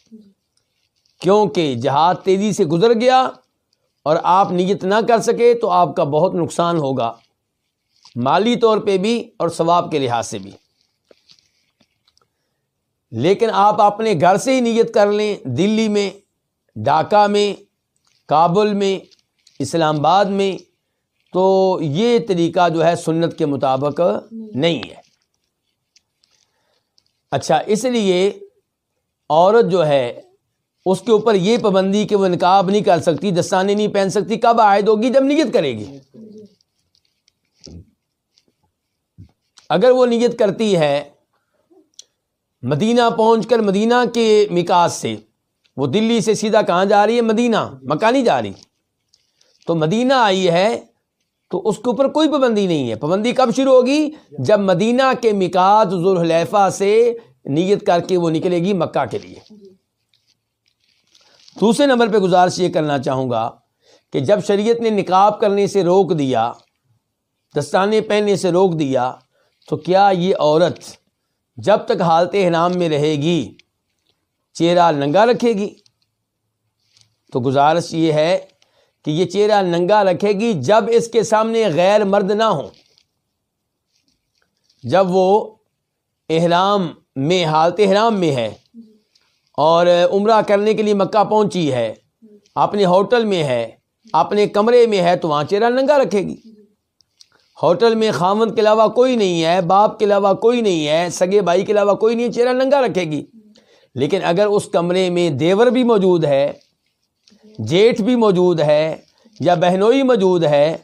کیونکہ جہاز تیزی سے گزر گیا اور آپ نیت نہ کر سکے تو آپ کا بہت نقصان ہوگا۔ مالی طور پہ بھی اور ثواب کے لحاظ سے بھی۔ لیکن آپ اپنے گھر سے ہی نیت کر لیں، دلی میں، ڈھاکہ میں، کابل میں، اسلام آباد میں، تو یہ طریقہ جو ہے سنت کے مطابق نہیں ہے۔ اچھا اس لیے عورت جو ہے، اس کے اوپر یہ پابندی کہ وہ نکاب نہیں کر سکتی، دستانے نہیں پہن سکتی، کب عائد ہوگی؟ جب نیت کرے گی۔ اگر وہ نیت کرتی ہے مدینہ پہنچ کر مدینہ کے مکاس سے، وہ دلی سے سیدھا کہاں جا رہی ہے؟ مدینہ مکانی جا رہی۔ تو مدینہ آئی ہے تو اس کے اوپر کوئی پابندی نہیں ہے۔ پابندی کب شروع ہوگی؟ جب مدینہ کے مکات ذوالحلیفہ سے نیت کر کے وہ نکلے گی مکہ کے لیے۔ دوسرے نمبر پہ گزارش یہ کرنا چاہوں گا کہ جب شریعت نے نکاب کرنے سے روک دیا، دستانے پہننے سے روک دیا تو کیا یہ عورت جب تک حالت انعام میں رہے گی، چہرہ ننگا رکھے گی؟ تو گزارش یہ ہے کہ یہ چہرہ ننگا رکھے گی جب اس کے سامنے غیر مرد نہ ہو جب وہ احرام میں، حالت احرام میں ہے اور عمرہ کرنے کے لیے مکہ پہنچی ہے، اپنے ہوٹل میں ہے، اپنے کمرے میں ہے، تو وہاں چہرہ ننگا رکھے گی۔ ہوٹل میں خامند کے علاوہ کوئی نہیں ہے، باپ کے علاوہ کوئی نہیں ہے، سگے بھائی کے علاوہ کوئی نہیں ہے، چہرہ ننگا رکھے گی۔ لیکن اگر اس کمرے میں دیور بھی موجود ہے، جیٹھ بھی موجود ہے یا بہنوئی موجود ہے،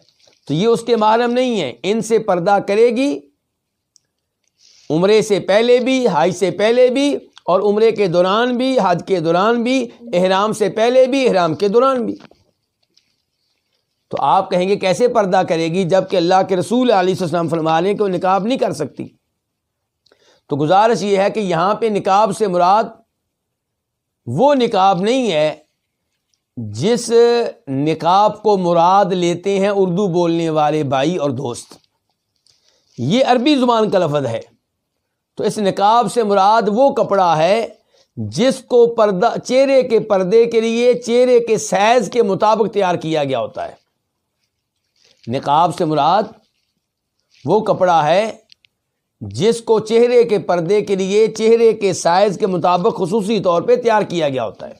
تو یہ اس کے محرم نہیں ہے۔ ان سے پردہ کرے گی۔ عمرے سے پہلے بھی، حج سے پہلے بھی، اور عمرے کے دوران بھی، حج کے دوران بھی، احرام سے پہلے بھی، احرام کے دوران بھی۔ تو آپ کہیں گے کیسے پردہ کرے گی جبکہ اللہ کے رسول علیہ السلام فرما لیں کہ وہ نکاب نہیں کر سکتی؟ تو گزارش یہ ہے کہ یہاں پہ نکاب سے مراد وہ نکاب نہیں ہے جس نکاب کو مراد لیتے ہیں اردو بولنے والے بھائی اور دوست۔ یہ عربی زبان کا لفظ ہے۔ تو اس نکاب سے مراد وہ کپڑا ہے جس کو پردہ، چہرے کے پردے کے لیے، چہرے کے سائز کے مطابق تیار کیا گیا ہوتا ہے۔ نقاب سے مراد وہ کپڑا ہے جس کو چہرے کے پردے کے لیے، چہرے کے سائز کے مطابق خصوصی طور پہ تیار کیا گیا ہوتا ہے۔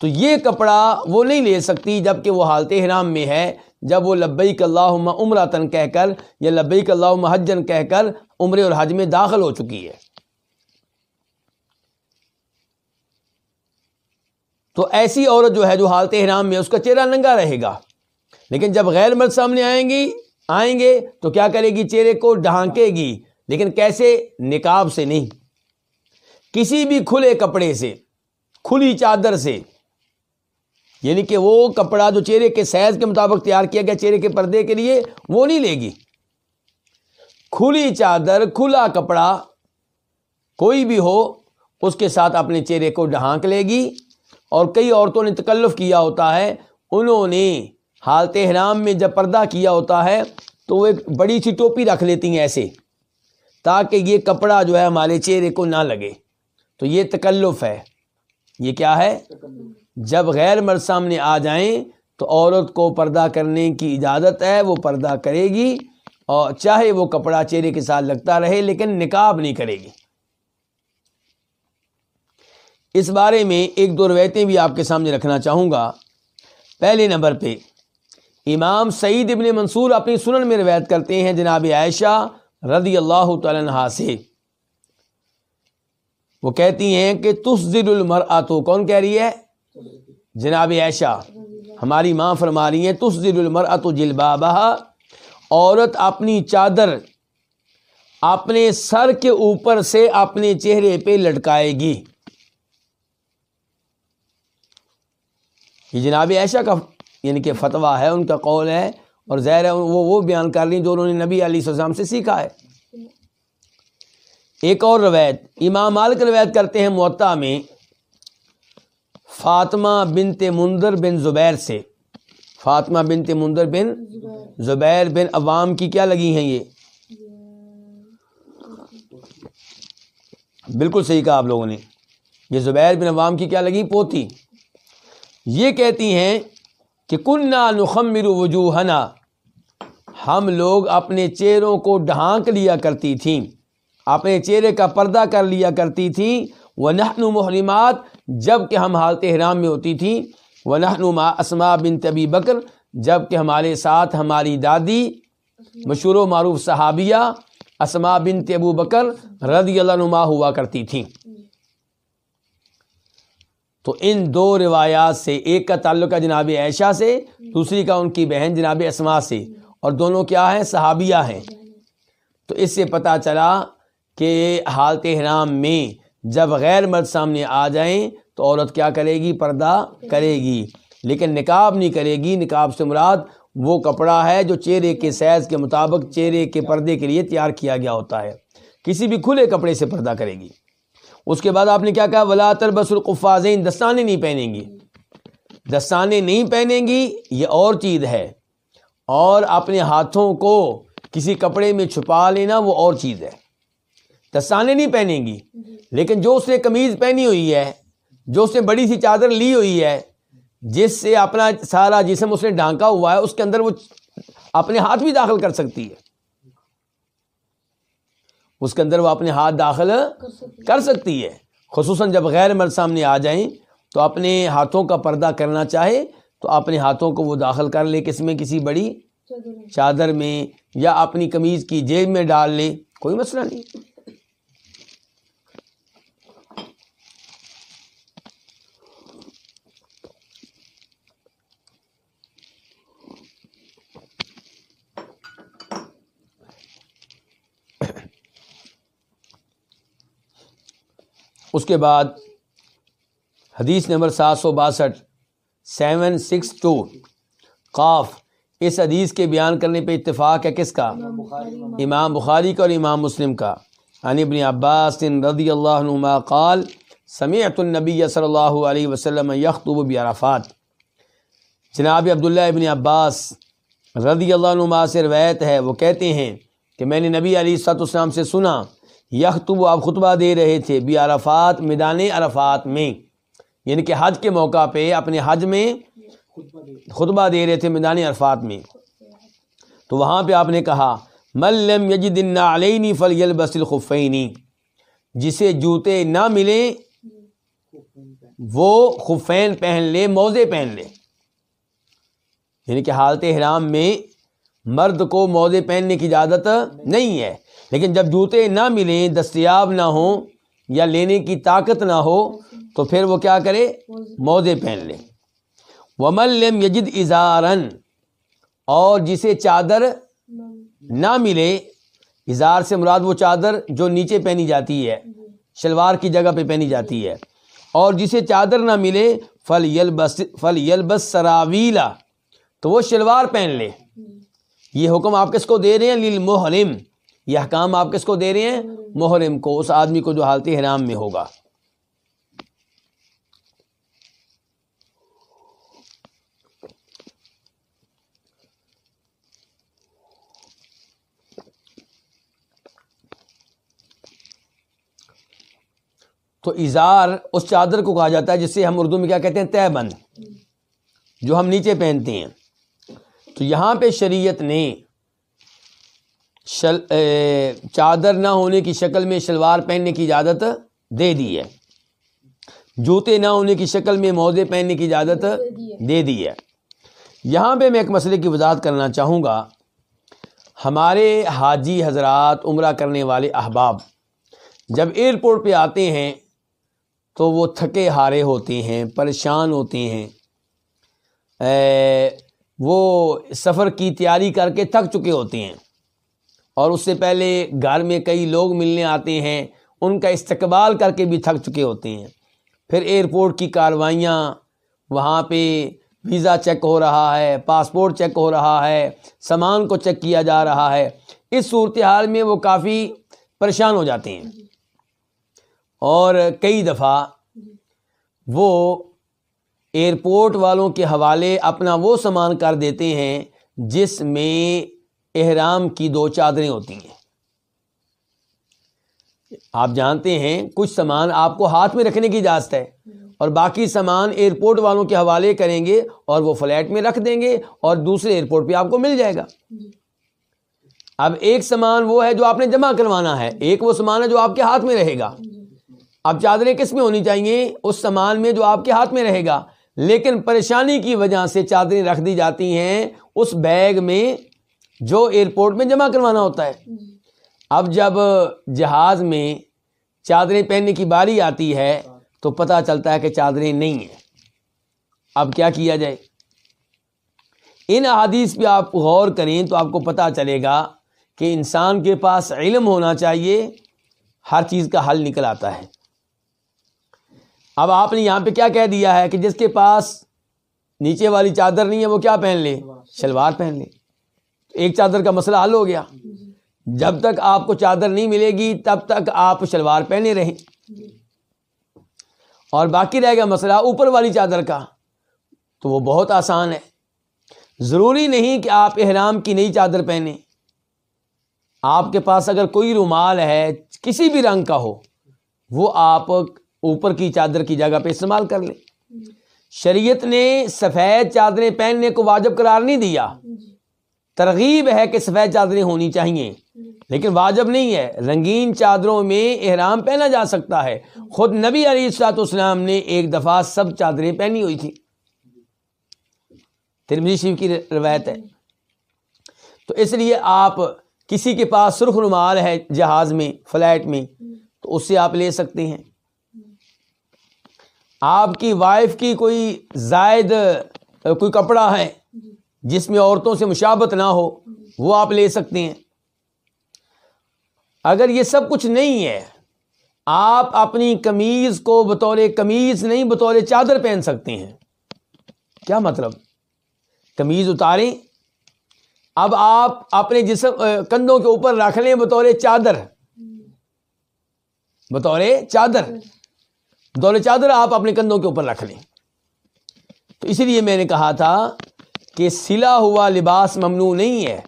تو یہ کپڑا وہ نہیں لے سکتی جبکہ وہ حالت حرام میں ہے۔ جب وہ لبیک اللہ عمرہ تن کہہ کر یا لبیک اللہ محجن کہہ کر عمر اور حج میں داخل ہو چکی ہے۔ تو ایسی عورت جو ہے، جو حالت حرام میں اس کا چہرہ ننگا رہے گا۔ لیکن جب غیر مرد سامنے آئیں گی، آئیں گے تو کیا کرے گی؟ چہرے کو ڈھانکے گی، لیکن کیسے؟ نکاب سے نہیں۔ کسی بھی کھلے کپڑے سے، کھلی چادر سے۔ یعنی کہ وہ کپڑا جو چہرے کے سائز کے مطابق تیار کیا گیا چہرے کے پردے کے لیے، وہ نہیں لے گی۔ کھلی چادر، کھلا کپڑا، کوئی بھی ہو، اس کے ساتھ اپنے چہرے کو ڈھانک لے گی۔ اور کئی عورتوں نے تکلف کیا ہوتا ہے، انہوں نے حالت حرام میں جب پردہ کیا ہوتا ہے تو وہ ایک بڑی سی ٹوپی رکھ لیتی ہیں ایسے، تاکہ یہ کپڑا جو ہے ہمارے چہرے کو نہ لگے۔ تو یہ تکلف ہے۔ یہ کیا ہے؟ جب غیر مرد سامنے آ جائیں تو عورت کو پردہ کرنے کی اجازت ہے، وہ پردہ کرے گی اور چاہے وہ کپڑا چہرے کے ساتھ لگتا رہے، لیکن نکاب نہیں کرے گی۔ اس بارے میں ایک دو روایتیں بھی آپ کے سامنے رکھنا چاہوں گا۔ پہلے نمبر پہ امام سعید ابن منصور اپنی سنن میں روایت کرتے ہیں، جناب عائشہ رضی اللہ تعالیٰ سے۔ وہ کہتی ہیں کہ تصدر المرآتو کون کہہ رہی ہے؟ جناب عائشہ۔ ہماری ماں فرما رہی ہیں تصدر المرآت جلبابہ عورت اپنی چادر اپنے سر کے اوپر سے اپنے چہرے پہ لٹکائے گی۔ یہ جناب عائشہ کا یعنی کہ فتویٰ ہے، ان کا قول ہے اور ظاہر ہے وہ وہ بیان کر رہی جو انہوں نے نبی علی السلام سے سیکھا ہے۔ ایک اور روایت، امام مالک روایت کرتے ہیں معطا میں، فاطمہ بنت مندر بن زبیر سے۔ فاطمہ بنت مندر بن زبیر بن عوام کی کیا لگی ہیں یہ؟ بالکل صحیح کہا آپ لوگوں نے۔ یہ زبیر بن عوام کی کیا لگی؟ پوتی۔ یہ کہتی ہیں کہ کنہ نخمر وجوہنا۔ ہم لوگ اپنے چہروں کو ڈھانک لیا کرتی تھیں، اپنے چہرے کا پردہ کر لیا کرتی تھیں۔ وہ نہن محرمات جبکہ ہم حالت حرام میں ہوتی تھیں۔ وہ نہنما اسما بن طبی بکر جبکہ ہمارے ساتھ ہماری دادی، مشہور و معروف صحابیہ اسما بن تبو بکر رضی اللہ نما ہوا کرتی تھیں۔ تو ان دو روایات سے، ایک کا تعلق ہے جناب عائشہ سے، دوسری کا ان کی بہن جناب اسما سے۔ اور دونوں کیا ہیں؟ صحابیہ ہیں۔ تو اس سے پتہ چلا کہ حالت حرام میں جب غیر مرد سامنے آ جائیں تو عورت کیا کرے گی؟ پردہ کرے گی۔ لیکن نکاب نہیں کرے گی، نکاب سے مراد وہ کپڑا ہے جو چہرے کے سیز کے مطابق چہرے کے پردے کے لیے تیار کیا گیا ہوتا ہے۔ کسی بھی کھلے کپڑے سے پردہ کرے گی۔ اس کے بعد آپ نے کیا کہا؟ ولا بس القفاظین دستانے نہیں پہنیں گی۔ دستانے نہیں پہنیں گی، یہ اور چیز ہے۔ اور اپنے ہاتھوں کو کسی کپڑے میں چھپا لینا، وہ اور چیز ہے۔ دستانے نہیں پہنیں گی۔ لیکن جو اس نے کمیز پہنی ہوئی ہے، جو اس نے بڑی سی چادر لی ہوئی ہے، جس سے اپنا سارا جسم اس نے ڈھانکا ہوا ہے، اس کے اندر وہ اپنے ہاتھ بھی داخل کر سکتی ہے۔ اس کے اندر وہ اپنے ہاتھ داخل کر سکتی ہے۔ خصوصاً جب غیر مرد سامنے آ جائیں تو اپنے ہاتھوں کا پردہ کرنا چاہے تو اپنے ہاتھوں کو وہ داخل کر لے کس میں کسی بڑی چادر میں۔ یا اپنی کمیز کی جیب میں ڈال لے کوئی مسئلہ نہیں۔ اس کے بعد حدیث نمبر سات سو باسٹھ، سیون سکس ٹو، قاف، اس حدیث کے بیان کرنے پہ اتفاق ہے کس کا؟ امام بخاری کا اور امام مسلم کا۔ عن ابن عباس رضی اللہ عنہ قال، سمعت النبی صلی اللہ علیہ وسلم یخطب بعرفات۔ جناب عبداللہ ابن عباس رضی اللہ عنہ سے روایت ہے، وہ کہتے ہیں کہ میں نے نبی علی صد السلام سے سنا یخطب آپ خطبہ دے رہے تھے بی عرفات، میدان عرفات میں۔ یعنی کہ حج کے موقع پہ اپنے حج میں خطبہ دے رہے تھے میدان عرفات میں۔ تو وہاں پہ آپ نے کہا ملم یجد النعلین فلیلبس الخفینی جسے جوتے نہ ملیں وہ خفین پہن لے، موزے پہن لے۔ یعنی کہ حالت حرام میں مرد کو موزے پہننے کی اجازت نہیں ہے۔ لیکن جب جوتے نہ ملیں، دستیاب نہ ہوں یا لینے کی طاقت نہ ہو، تو پھر وہ کیا کرے؟ موزے پہن لے۔ وملم یجد اظہارن اور جسے چادر نہ ملے اظہار سے مراد وہ چادر جو نیچے پہنی جاتی ہے، شلوار کی جگہ پہ پہنی جاتی ہے۔ اور جسے چادر نہ ملے فل یل بس فل یل بس سراویلا تو وہ شلوار پہن لے۔ یہ حکم آپ کس کو دے رہے ہیں؟ لیل محرم یہ حکام آپ کس کو دے رہے ہیں؟ محرم کو، اس آدمی کو جو حالت حرام میں ہوگا۔ تو اظہار اس چادر کو کہا جاتا ہے جس سے ہم اردو میں کیا کہتے ہیں؟ طے بند، جو ہم نیچے پہنتے ہیں۔ تو یہاں پہ شریعت نے شل چادر نہ ہونے کی شکل میں شلوار پہننے کی اجازت دے دی ہے۔ جوتے نہ ہونے کی شکل میں موزے پہننے کی اجازت دے دی ہے۔ یہاں پہ میں ایک مسئلے کی وضاحت کرنا چاہوں گا۔ ہمارے حاجی حضرات عمرہ کرنے والے احباب جب ایئرپورٹ پہ آتے ہیں تو وہ تھکے ہارے ہوتے ہیں، پریشان ہوتے ہیں۔ وہ سفر کی تیاری کر کے تھک چکے ہوتے ہیں۔ اور اس سے پہلے گھر میں کئی لوگ ملنے آتے ہیں، ان کا استقبال کر کے بھی تھک چکے ہوتے ہیں۔ پھر ایئرپورٹ کی کاروائیاں، وہاں پہ ویزا چیک ہو رہا ہے، پاسپورٹ چیک ہو رہا ہے، سامان کو چیک کیا جا رہا ہے۔ اس صورتحال میں وہ کافی پریشان ہو جاتے ہیں۔ اور کئی دفعہ وہ ایئرپورٹ والوں کے حوالے اپنا وہ سامان کر دیتے ہیں جس میں احرام کی دو چادریں ہوتی ہیں۔ آپ جانتے ہیں کچھ سامان آپ کو ہاتھ میں رکھنے کی اجازت ہے اور باقی سامان ایئرپورٹ والوں کے حوالے کریں گے اور وہ فلیٹ میں رکھ دیں گے اور دوسرے ایئرپورٹ پہ آپ کو مل جائے گا۔ اب ایک سامان وہ ہے جو آپ نے جمع کروانا ہے۔ ایک وہ سامان ہے جو آپ کے ہاتھ میں رہے گا۔ اب چادریں کس میں ہونی چاہیے؟ اس سامان میں جو آپ کے ہاتھ میں رہے گا۔ لیکن پریشانی کی وجہ سے چادریں رکھ دی جاتی ہیں اس بیگ میں جو ایئرپورٹ میں جمع کروانا ہوتا ہے۔ اب جب جہاز میں چادریں پہننے کی باری آتی ہے تو پتہ چلتا ہے کہ چادریں نہیں ہیں۔ اب کیا کیا جائے؟ ان احادیث پہ آپ غور کریں تو آپ کو پتہ چلے گا کہ انسان کے پاس علم ہونا چاہیے ہر چیز کا حل نکل آتا ہے۔ اب آپ نے یہاں پہ کیا کہہ دیا ہے کہ جس کے پاس نیچے والی چادر نہیں ہے وہ کیا پہن لے؟ شلوار پہن لے۔ ایک چادر کا مسئلہ حل ہو گیا۔ جب تک آپ کو چادر نہیں ملے گی، تب تک آپ شلوار پہنے رہیں۔ اور باقی رہے گا مسئلہ اوپر والی چادر کا۔ تو وہ بہت آسان ہے۔ ضروری نہیں کہ آپ احرام کی نئی چادر پہنیں۔ آپ کے پاس اگر کوئی رومال ہے، کسی بھی رنگ کا ہو، وہ آپ اوپر کی چادر کی جگہ پہ استعمال کر لیں۔ شریعت نے سفید چادریں پہننے کو واجب قرار نہیں دیا۔ ترغیب ہے کہ سفید چادریں ہونی چاہیے۔ لیکن واجب نہیں ہے۔ رنگین چادروں میں احرام پہنا جا سکتا ہے۔ خود نبی علی السلاط اسلام نے ایک دفعہ سب چادریں پہنی ہوئی تھی ترمزی شریف کی روایت ہے۔ تو اس لیے آپ کسی کے پاس سرخ رومال ہے جہاز میں فلائٹ میں، تو اس سے آپ لے سکتے ہیں۔ آپ کی وائف کی کوئی زائد، کوئی کپڑا ہے جس میں عورتوں سے مشابت نہ ہو، وہ آپ لے سکتے ہیں۔ اگر یہ سب کچھ نہیں ہے، آپ اپنی کمیز کو بطور کمیز نہیں، بطور چادر پہن سکتے ہیں۔ کیا مطلب؟ کمیز اتاریں۔ اب آپ اپنے جسم کندھوں کے اوپر رکھ لیں بطور چادر۔ بطور چادر۔ دول چادر آپ اپنے کندھوں کے اوپر رکھ لیں۔ تو اسی لیے میں نے کہا تھا کہ سلا ہوا لباس ممنوع نہیں ہے۔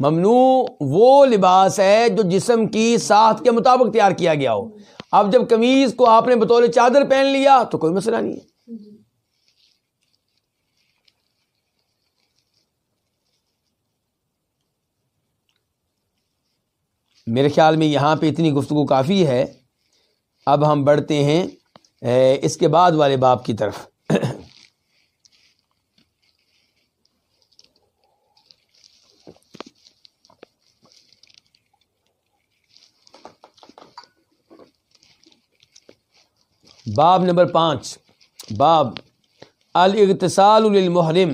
ممنوع وہ لباس ہے جو جسم کی ساخت کے مطابق تیار کیا گیا ہو۔ اب جب کمیز کو آپ نے بطور چادر پہن لیا تو کوئی مسئلہ نہیں ہے۔ میرے خیال میں یہاں پہ اتنی گفتگو کافی ہے۔ اب ہم بڑھتے ہیں اس کے بعد والے باپ کی طرف۔ باب نمبر پانچ، باب الاغتصال للمحرم،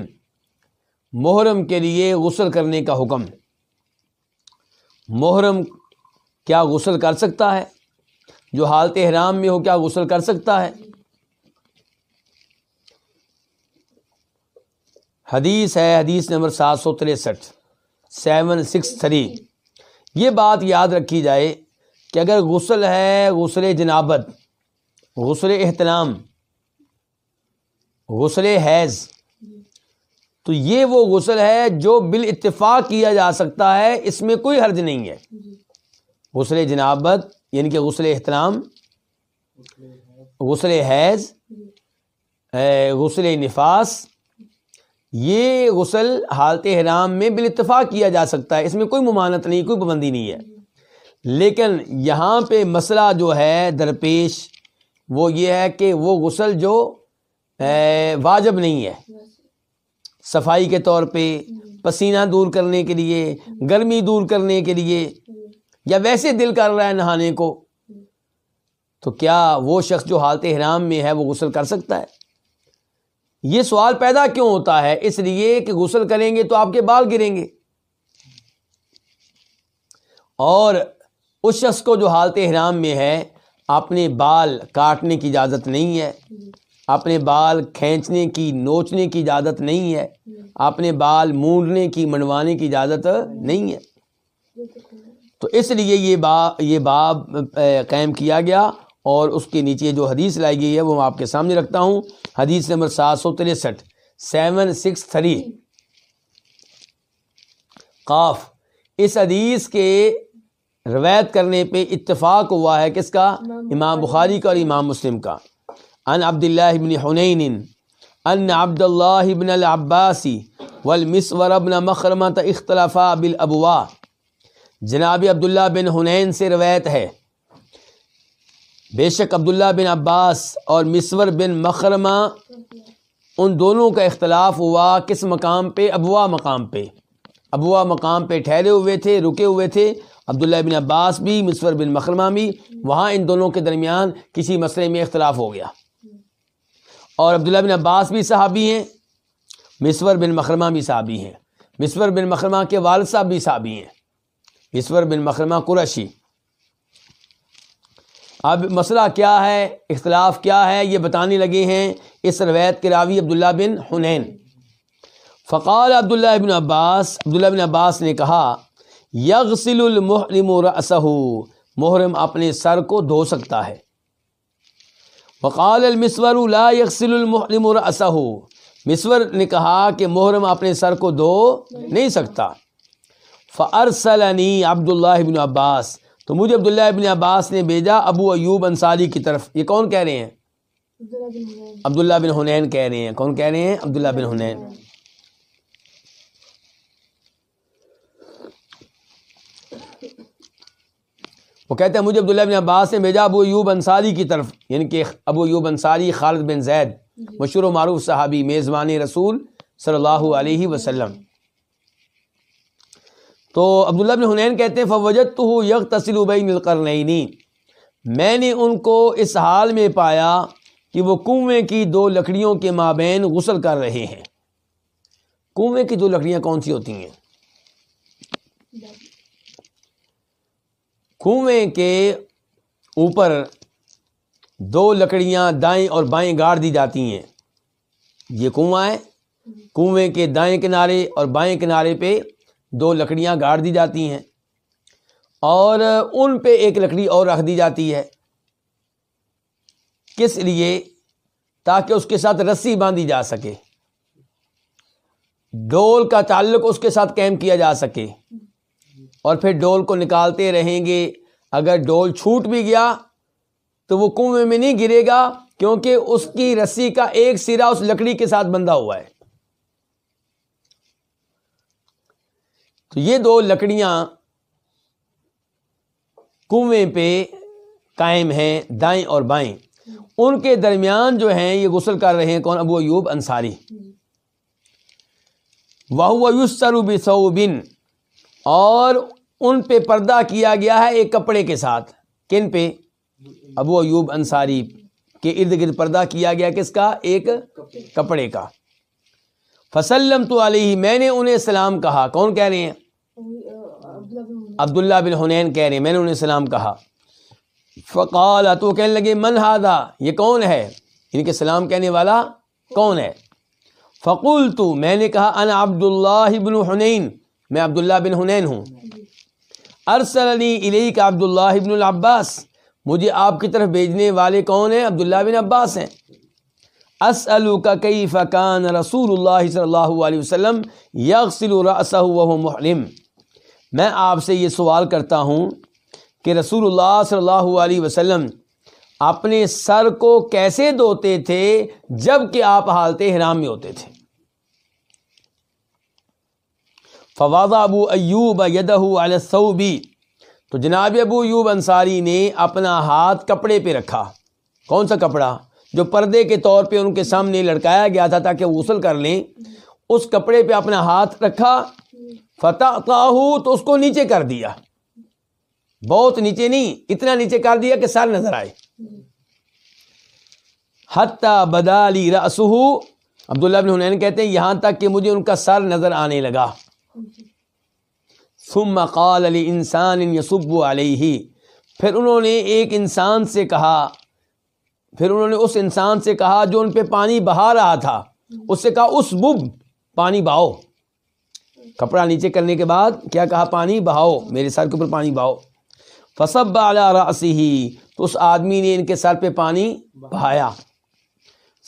محرم کے لیے غسل کرنے کا حکم۔ محرم کیا غسل کر سکتا ہے؟ جو حالت احرام میں ہو، کیا غسل کر سکتا ہے؟ حدیث ہے، حدیث نمبر سات سو تریسٹھ، سیون سکس تھری۔ یہ بات یاد رکھی جائے کہ اگر غسل ہے، غسل جنابت غسل احترام غسل حیض، تو یہ وہ غسل ہے جو بال اتفاق کیا جا سکتا ہے، اس میں کوئی حرج نہیں ہے۔ غسل جنابت یعنی کہ غسل احترام غسل حیض غسل نفاس، یہ غسل حالت حرام میں بال اتفاق کیا جا سکتا ہے۔ اس میں کوئی ممانت نہیں، کوئی پابندی نہیں ہے۔ لیکن یہاں پہ مسئلہ جو ہے، درپیش وہ یہ ہے کہ وہ غسل جو واجب نہیں ہے۔ صفائی کے طور پہ، پسینہ دور کرنے کے لیے، گرمی دور کرنے کے لیے، یا ویسے دل کر رہا ہے نہانے کو، تو کیا وہ شخص جو حالت حرام میں ہے وہ غسل کر سکتا ہے؟ یہ سوال پیدا کیوں ہوتا ہے؟ اس لیے کہ غسل کریں گے تو آپ کے بال گریں گے۔ اور اس شخص کو جو حالت حرام میں ہے اپنے بال کاٹنے کی اجازت نہیں ہے۔ اپنے بال کھینچنے کی، نوچنے کی اجازت نہیں ہے۔ اپنے بال مونڈنے کی، منڈوانے کی اجازت نہیں ہے۔ تو اس لیے یہ باب یہ باب قائم کیا گیا اور اس کے نیچے جو حدیث لائی گئی ہے وہ میں آپ کے سامنے رکھتا ہوں۔ حدیث نمبر سات سو تریسٹھ، سیون سکس تھری۔ قاف، اس حدیث کے روایت کرنے پہ اتفاق ہوا ہے کس کا؟ امام بخاری کا اور امام مسلم کا۔ ان عبد اللہ ابن حنین ان عبد اللہ ابن العباسی والمسور ابن مخرمت اختلافا بالابوا۔ جناب عبداللہ بن حنین سے روایت ہے۔ بے شک عبداللہ بن عباس اور مسور بن مخرمہ ان دونوں کا اختلاف ہوا کس مقام پہ؟ ابوا مقام پہ۔ ابوا مقام پہ ٹھہرے ہوئے تھے رکے ہوئے تھے۔ عبداللہ بن عباس بھی، مصور بن مخرمہ بھی، وہاں ان دونوں کے درمیان کسی مسئلے میں اختلاف ہو گیا۔ اور عبداللہ بن عباس بھی صحابی ہیں، مصور بن مخرمہ بھی صحابی ہیں۔ مصور بن مخرمہ کے والد صاحب بھی صحابی ہیں۔ مصور بن مخرمہ قرشی اب مسئلہ کیا ہے؟ اختلاف کیا ہے؟ یہ بتانے لگے ہیں اس روایت کے راوی عبداللہ بن حنین۔ فقال عبداللہ بن عباس، عبداللہ بن عباس نے کہا یغسل المحرم رأسہ محرم اپنے سر کو دھو سکتا ہے۔ وقال المسور لا یغسل المحرم رأسہ مسور نے کہا کہ محرم اپنے سر کو دھو نہیں سکتا۔ فارسلنی عبداللہ بن عباس، تو مجھے عبداللہ ابن عباس نے بھیجا ابو ایوب انصاری کی طرف۔ یہ کون کہہ رہے ہیں؟ عبداللہ بن حنین کہہ رہے ہیں۔ کون کہہ رہے ہیں؟ عبداللہ بن حنین۔ وہ کہتے ہیں مجھے عبداللہ بن عباس نے بھیجا ابو ایوب انصاری کی طرف یعنی کہ ابو ایوب انصاری خالد بن زید مشہور و معروف صحابی میزبان رسول صلی اللہ علیہ وسلم۔ تو عبداللہ بن حنین کہتے ہیں فوجت تو یک تسل القرنینی میں نے ان کو اس حال میں پایا کہ وہ کنویں کی دو لکڑیوں کے مابین غسل کر رہے ہیں۔ کنویں کی دو لکڑیاں کون سی ہوتی ہیں؟ کنویں کے اوپر دو لکڑیاں دائیں اور بائیں گاڑ دی جاتی ہیں۔ یہ کنواں ہے۔ کنویں کے دائیں کنارے اور بائیں کنارے پہ دو لکڑیاں گاڑ دی جاتی ہیں۔ اور ان پہ ایک لکڑی اور رکھ دی جاتی ہے۔ کس لیے؟ تاکہ اس کے ساتھ رسی باندھی جا سکے۔ ڈول کا تعلق اس کے ساتھ قائم کیا جا سکے۔ اور پھر ڈول کو نکالتے رہیں گے۔ اگر ڈول چھوٹ بھی گیا تو وہ کنویں میں نہیں گرے گا کیونکہ اس کی رسی کا ایک سرا اس لکڑی کے ساتھ بندھا ہوا ہے۔ تو یہ دو لکڑیاں کنویں پہ قائم ہیں دائیں اور بائیں۔ ان کے درمیان جو ہیں یہ غسل کر رہے ہیں کون؟ ابو ایوب انصاری۔ وہ یوسر بن اور ان پہ پردہ کیا گیا ہے ایک کپڑے کے ساتھ۔ کن پہ؟ ابو ایوب انصاری کے ارد گرد پردہ کیا گیا کس کا؟ ایک کپڑے کا۔ فسلم تو علیہ، میں نے انہیں سلام کہا۔ کون کہہ رہے ہیں؟ عبداللہ بن حنین کہہ رہے ہیں، میں نے انہیں سلام کہا۔ فقال، تو کہنے لگے، من ہادا یہ کون ہے؟ ان کے سلام کہنے والا کون ہے؟ فقول تو میں نے کہا، انا عبداللہ بن حنین۔ میں عبداللہ بن حنین ہوں۔ ارسلنی علی کا عبداللہ بن العباس۔ مجھے آپ کی طرف بھیجنے والے کون ہیں؟ عبداللہ بن عباس ہیں۔ اسلو کا کئی فقان رسول اللہ صلی اللہ علیہ وسلم یغسل رأسہ وهو محرم۔ میں آپ سے یہ سوال کرتا ہوں کہ رسول اللہ صلی اللہ علیہ وسلم اپنے سر کو کیسے دھوتے تھے جبکہ آپ حالت حرام میں ہوتے تھے؟ فواد ابو ایوب یدہ الصوبی تو جناب ابو ایوب انصاری نے اپنا ہاتھ کپڑے پہ رکھا. کون سا کپڑا؟ جو پردے کے طور پہ ان کے سامنے لڑکایا گیا تھا تاکہ وہ غسل کر لیں. اس کپڑے پہ اپنا ہاتھ رکھا. فتح تو اس کو نیچے کر دیا. بہت نیچے نہیں، اتنا نیچے کر دیا کہ سر نظر آئے. حتیٰ بدالی رسو عبداللہ بن حنین کہتے ہیں، یہاں تک کہ مجھے ان کا سر نظر آنے لگا. ثم قال علی انسان یسب علیہ پھر انہوں نے ایک انسان سے کہا، پھر انہوں نے اس انسان سے کہا جو ان پہ پانی بہا رہا تھا۔ اس سے کہا، اس بب، پانی بہاؤ۔ کپڑا نیچے کرنے کے بعد کیا کہا؟ پانی بہاؤ، میرے سر کے اوپر پانی بہاؤ۔ فصب راسی ہی تو اس آدمی نے ان کے سر پہ پانی بہایا۔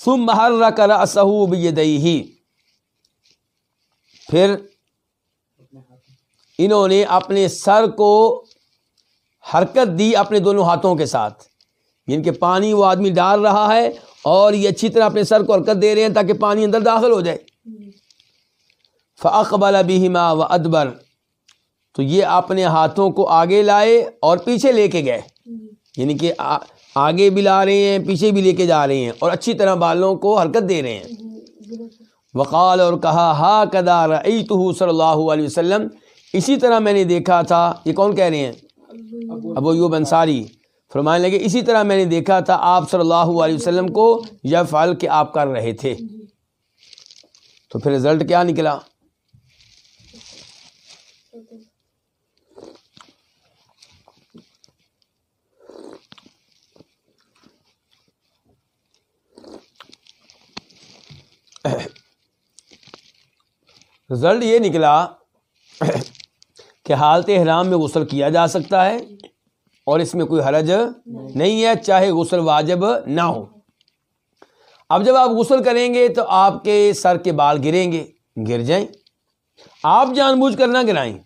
سم بہر کر اسہوب ہی پھر انہوں نے اپنے سر کو حرکت دی اپنے دونوں ہاتھوں کے ساتھ۔ یعنی جن کے پانی وہ آدمی ڈال رہا ہے اور یہ اچھی طرح اپنے سر کو حرکت دے رہے ہیں تاکہ پانی اندر داخل ہو جائے۔ فقبل بہما و ادبر تو یہ اپنے ہاتھوں کو آگے لائے اور پیچھے لے کے گئے۔ یعنی کہ آگے بھی لا رہے ہیں، پیچھے بھی لے کے جا رہے ہیں اور اچھی طرح بالوں کو حرکت دے رہے ہیں۔ وقال اور کہا ہا کدار صلی اللہ علیہ وسلم۔ اسی طرح میں نے دیکھا تھا، یہ کون کہہ رہے ہیں؟ ابو یوب انصاری۔ فرمانے لگے، اسی طرح میں نے دیکھا تھا، آپ صلی اللہ علیہ وسلم کو یا فعل کے آپ کر رہے تھے۔ تو پھر رزلٹ کیا نکلا؟ رزلٹ یہ نکلا کہ حالت حرام میں غسل کیا جا سکتا ہے اور اس میں کوئی حرج نہیں ہے، چاہے غسل واجب نہ ہو۔ اب جب آپ غسل کریں گے تو آپ کے سر کے بال گریں گے، گر جائیں۔ آپ جان بوجھ کر نہ گرائیں۔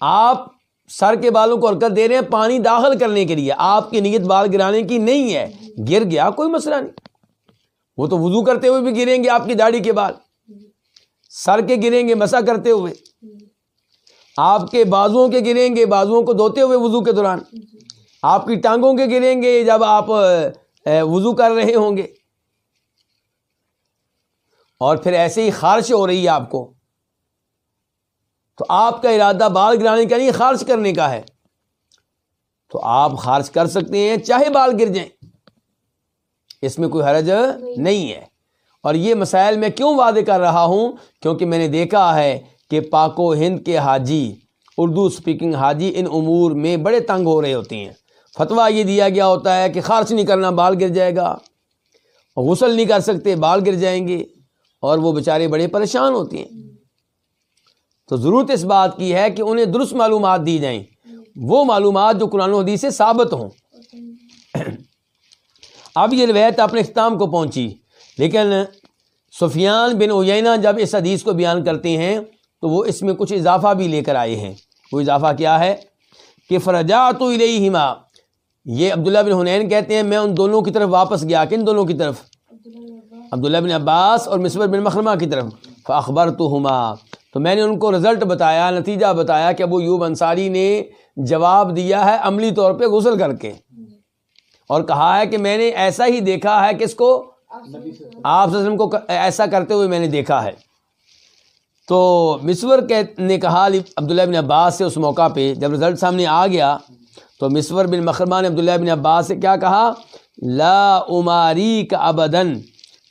آپ سر کے بالوں کو حرکت دے رہے ہیں پانی داخل کرنے کے لیے۔ آپ کی نیت بال گرانے کی نہیں ہے۔ گر گیا، کوئی مسئلہ نہیں۔ وہ تو وضو کرتے ہوئے بھی گریں گے آپ کی داڑھی کے بال۔ سر کے گریں گے، مسا کرتے ہوئے۔ آپ کے بازوؤں کے گریں گے، بازوؤں کو دھوتے ہوئے وضو کے دوران۔ آپ کی ٹانگوں کے گریں گے جب آپ وضو کر رہے ہوں گے۔ اور پھر ایسے ہی خارش ہو رہی ہے آپ کو۔ تو آپ کا ارادہ بال گرانے کا نہیں خارش کرنے کا ہے۔ تو آپ خارش کر سکتے ہیں چاہے بال گر جائیں۔ اس میں کوئی حرج نہیں ہے۔ اور یہ مسائل میں کیوں وعدے کر رہا ہوں؟ کیونکہ میں نے دیکھا ہے کہ پاک و ہند کے حاجی، اردو سپیکنگ حاجی ان امور میں بڑے تنگ ہو رہے ہوتے ہیں۔ فتویٰ یہ دیا گیا ہوتا ہے کہ خارج نہیں کرنا بال گر جائے گا، غسل نہیں کر سکتے بال گر جائیں گے اور وہ بیچارے بڑے پریشان ہوتے ہیں۔ تو ضرورت اس بات کی ہے کہ انہیں درست معلومات دی جائیں۔ وہ معلومات جو قرآن و حدیث سے ثابت ہوں۔ اب یہ روایت اپنے اختتام کو پہنچی۔ لیکن سفیان بن اوینا جب اس حدیث کو بیان کرتے ہیں تو وہ اس میں کچھ اضافہ بھی لے کر آئے ہیں۔ وہ اضافہ کیا ہے؟ کہ فرجات الیہما۔ یہ عبداللہ بن حنین کہتے ہیں، میں ان دونوں کی طرف واپس گیا۔ کن دونوں کی طرف؟ عبداللہ بن عباس اور مصور بن مخرمہ کی طرف۔ اخبر تو ہما تو میں نے ان کو رزلٹ بتایا، نتیجہ بتایا کہ ابو یوب انصاری نے جواب دیا ہے عملی طور پہ غسل کر کے۔ اور کہا ہے کہ میں نے ایسا ہی دیکھا ہے، کس کو؟ آپ کو ایسا کرتے ہوئے میں نے دیکھا ہے۔ تو مصور نے کہا عبداللہ بن عباس سے اس موقع پہ جب رزلٹ سامنے آ گیا، تو مصور بن مخرمان نے عبداللہ بن عباس سے کیا کہا؟ لا عماری کا ابدن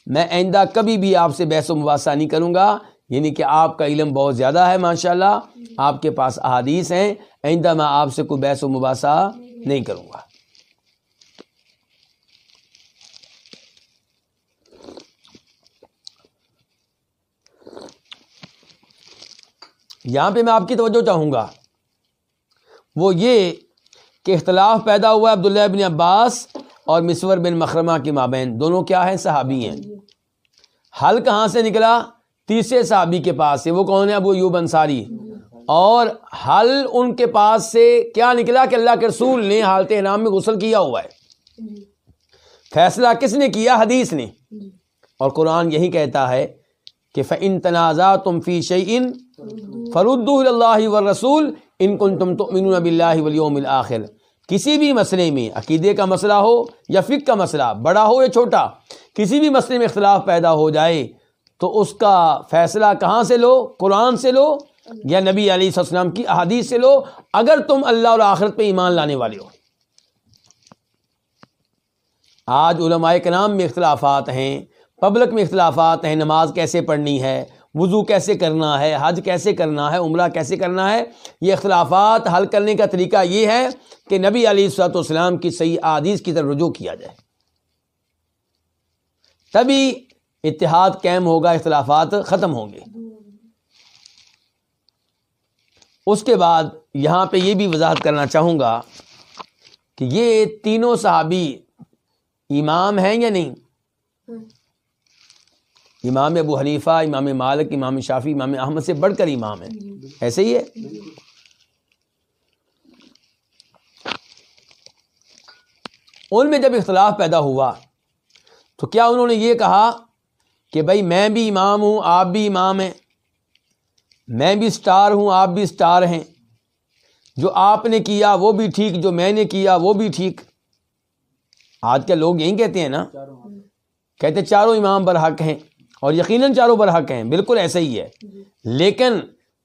میں آئندہ کبھی بھی آپ سے بحث و مباحثہ نہیں کروں گا۔ یعنی کہ آپ کا علم بہت زیادہ ہے ماشاء اللہ آپ کے پاس احادیث ہیں، آئندہ میں آپ سے کوئی بحث و مباحثہ نہیں کروں گا۔ یہاں پہ میں آپ کی توجہ چاہوں گا۔ وہ یہ کہ اختلاف پیدا ہوا ہے عبداللہ بن عباس اور مصور بن مخرمہ کی مابین۔ دونوں کیا ہیں؟ صحابی ہیں۔ حل کہاں سے نکلا؟ تیسرے صحابی کے پاس سے۔ وہ کون ہے ابو یوب انصاری۔ اور حل ان کے پاس سے کیا نکلا کہ اللہ کے رسول نے حالت انعام میں غسل کیا ہوا ہے؟ فیصلہ کس نے کیا؟ حدیث نے۔ اور قرآن یہی کہتا ہے کہ فن تنازع تم فی شعین فرود اللہ و رسول ان کن تم تو اللہ ولیوم الآخر کسی بھی مسئلے میں عقیدے کا مسئلہ ہو یا فک کا مسئلہ، بڑا ہو یا چھوٹا، کسی بھی مسئلے میں اختلاف پیدا ہو جائے تو اس کا فیصلہ کہاں سے لو؟ قرآن سے لو یا نبی علیہ السلام کی احادیث سے لو؟ اگر تم اللہ اور آخرت پہ ایمان لانے والے ہو۔ آج علماء کے نام میں اختلافات ہیں پبلک میں اختلافات ہیں، نماز کیسے پڑھنی ہے وضو کیسے کرنا ہے، حج کیسے کرنا ہے، عمرہ کیسے کرنا ہے، یہ اختلافات حل کرنے کا طریقہ یہ ہے کہ نبی علی صلاحت والسلام کی صحیح عادیث کی طرف رجوع کیا جائے۔ تبھی اتحاد قائم ہوگا، اختلافات ختم ہوں گے۔ اس کے بعد یہاں پہ یہ بھی وضاحت کرنا چاہوں گا کہ یہ تینوں صحابی امام ہیں یا نہیں؟ امام ابو حنیفہ، امام مالک، امام شافی امام احمد سے بڑھ کر امام ہے ایسے ہی ہے؟ ان میں جب اختلاف پیدا ہوا، تو کیا انہوں نے یہ کہا کہ بھائی میں بھی امام ہوں، آپ بھی امام ہیں؟ میں بھی سٹار ہوں، آپ بھی سٹار ہیں۔ جو آپ نے کیا، وہ بھی ٹھیک، جو میں نے کیا، وہ بھی ٹھیک۔ آج کے لوگ یہی کہتے ہیں نا، کہتے چاروں امام برحق ہیں۔ اور یقیناً چاروں برحق ہیں بالکل ایسا ہی ہے۔ لیکن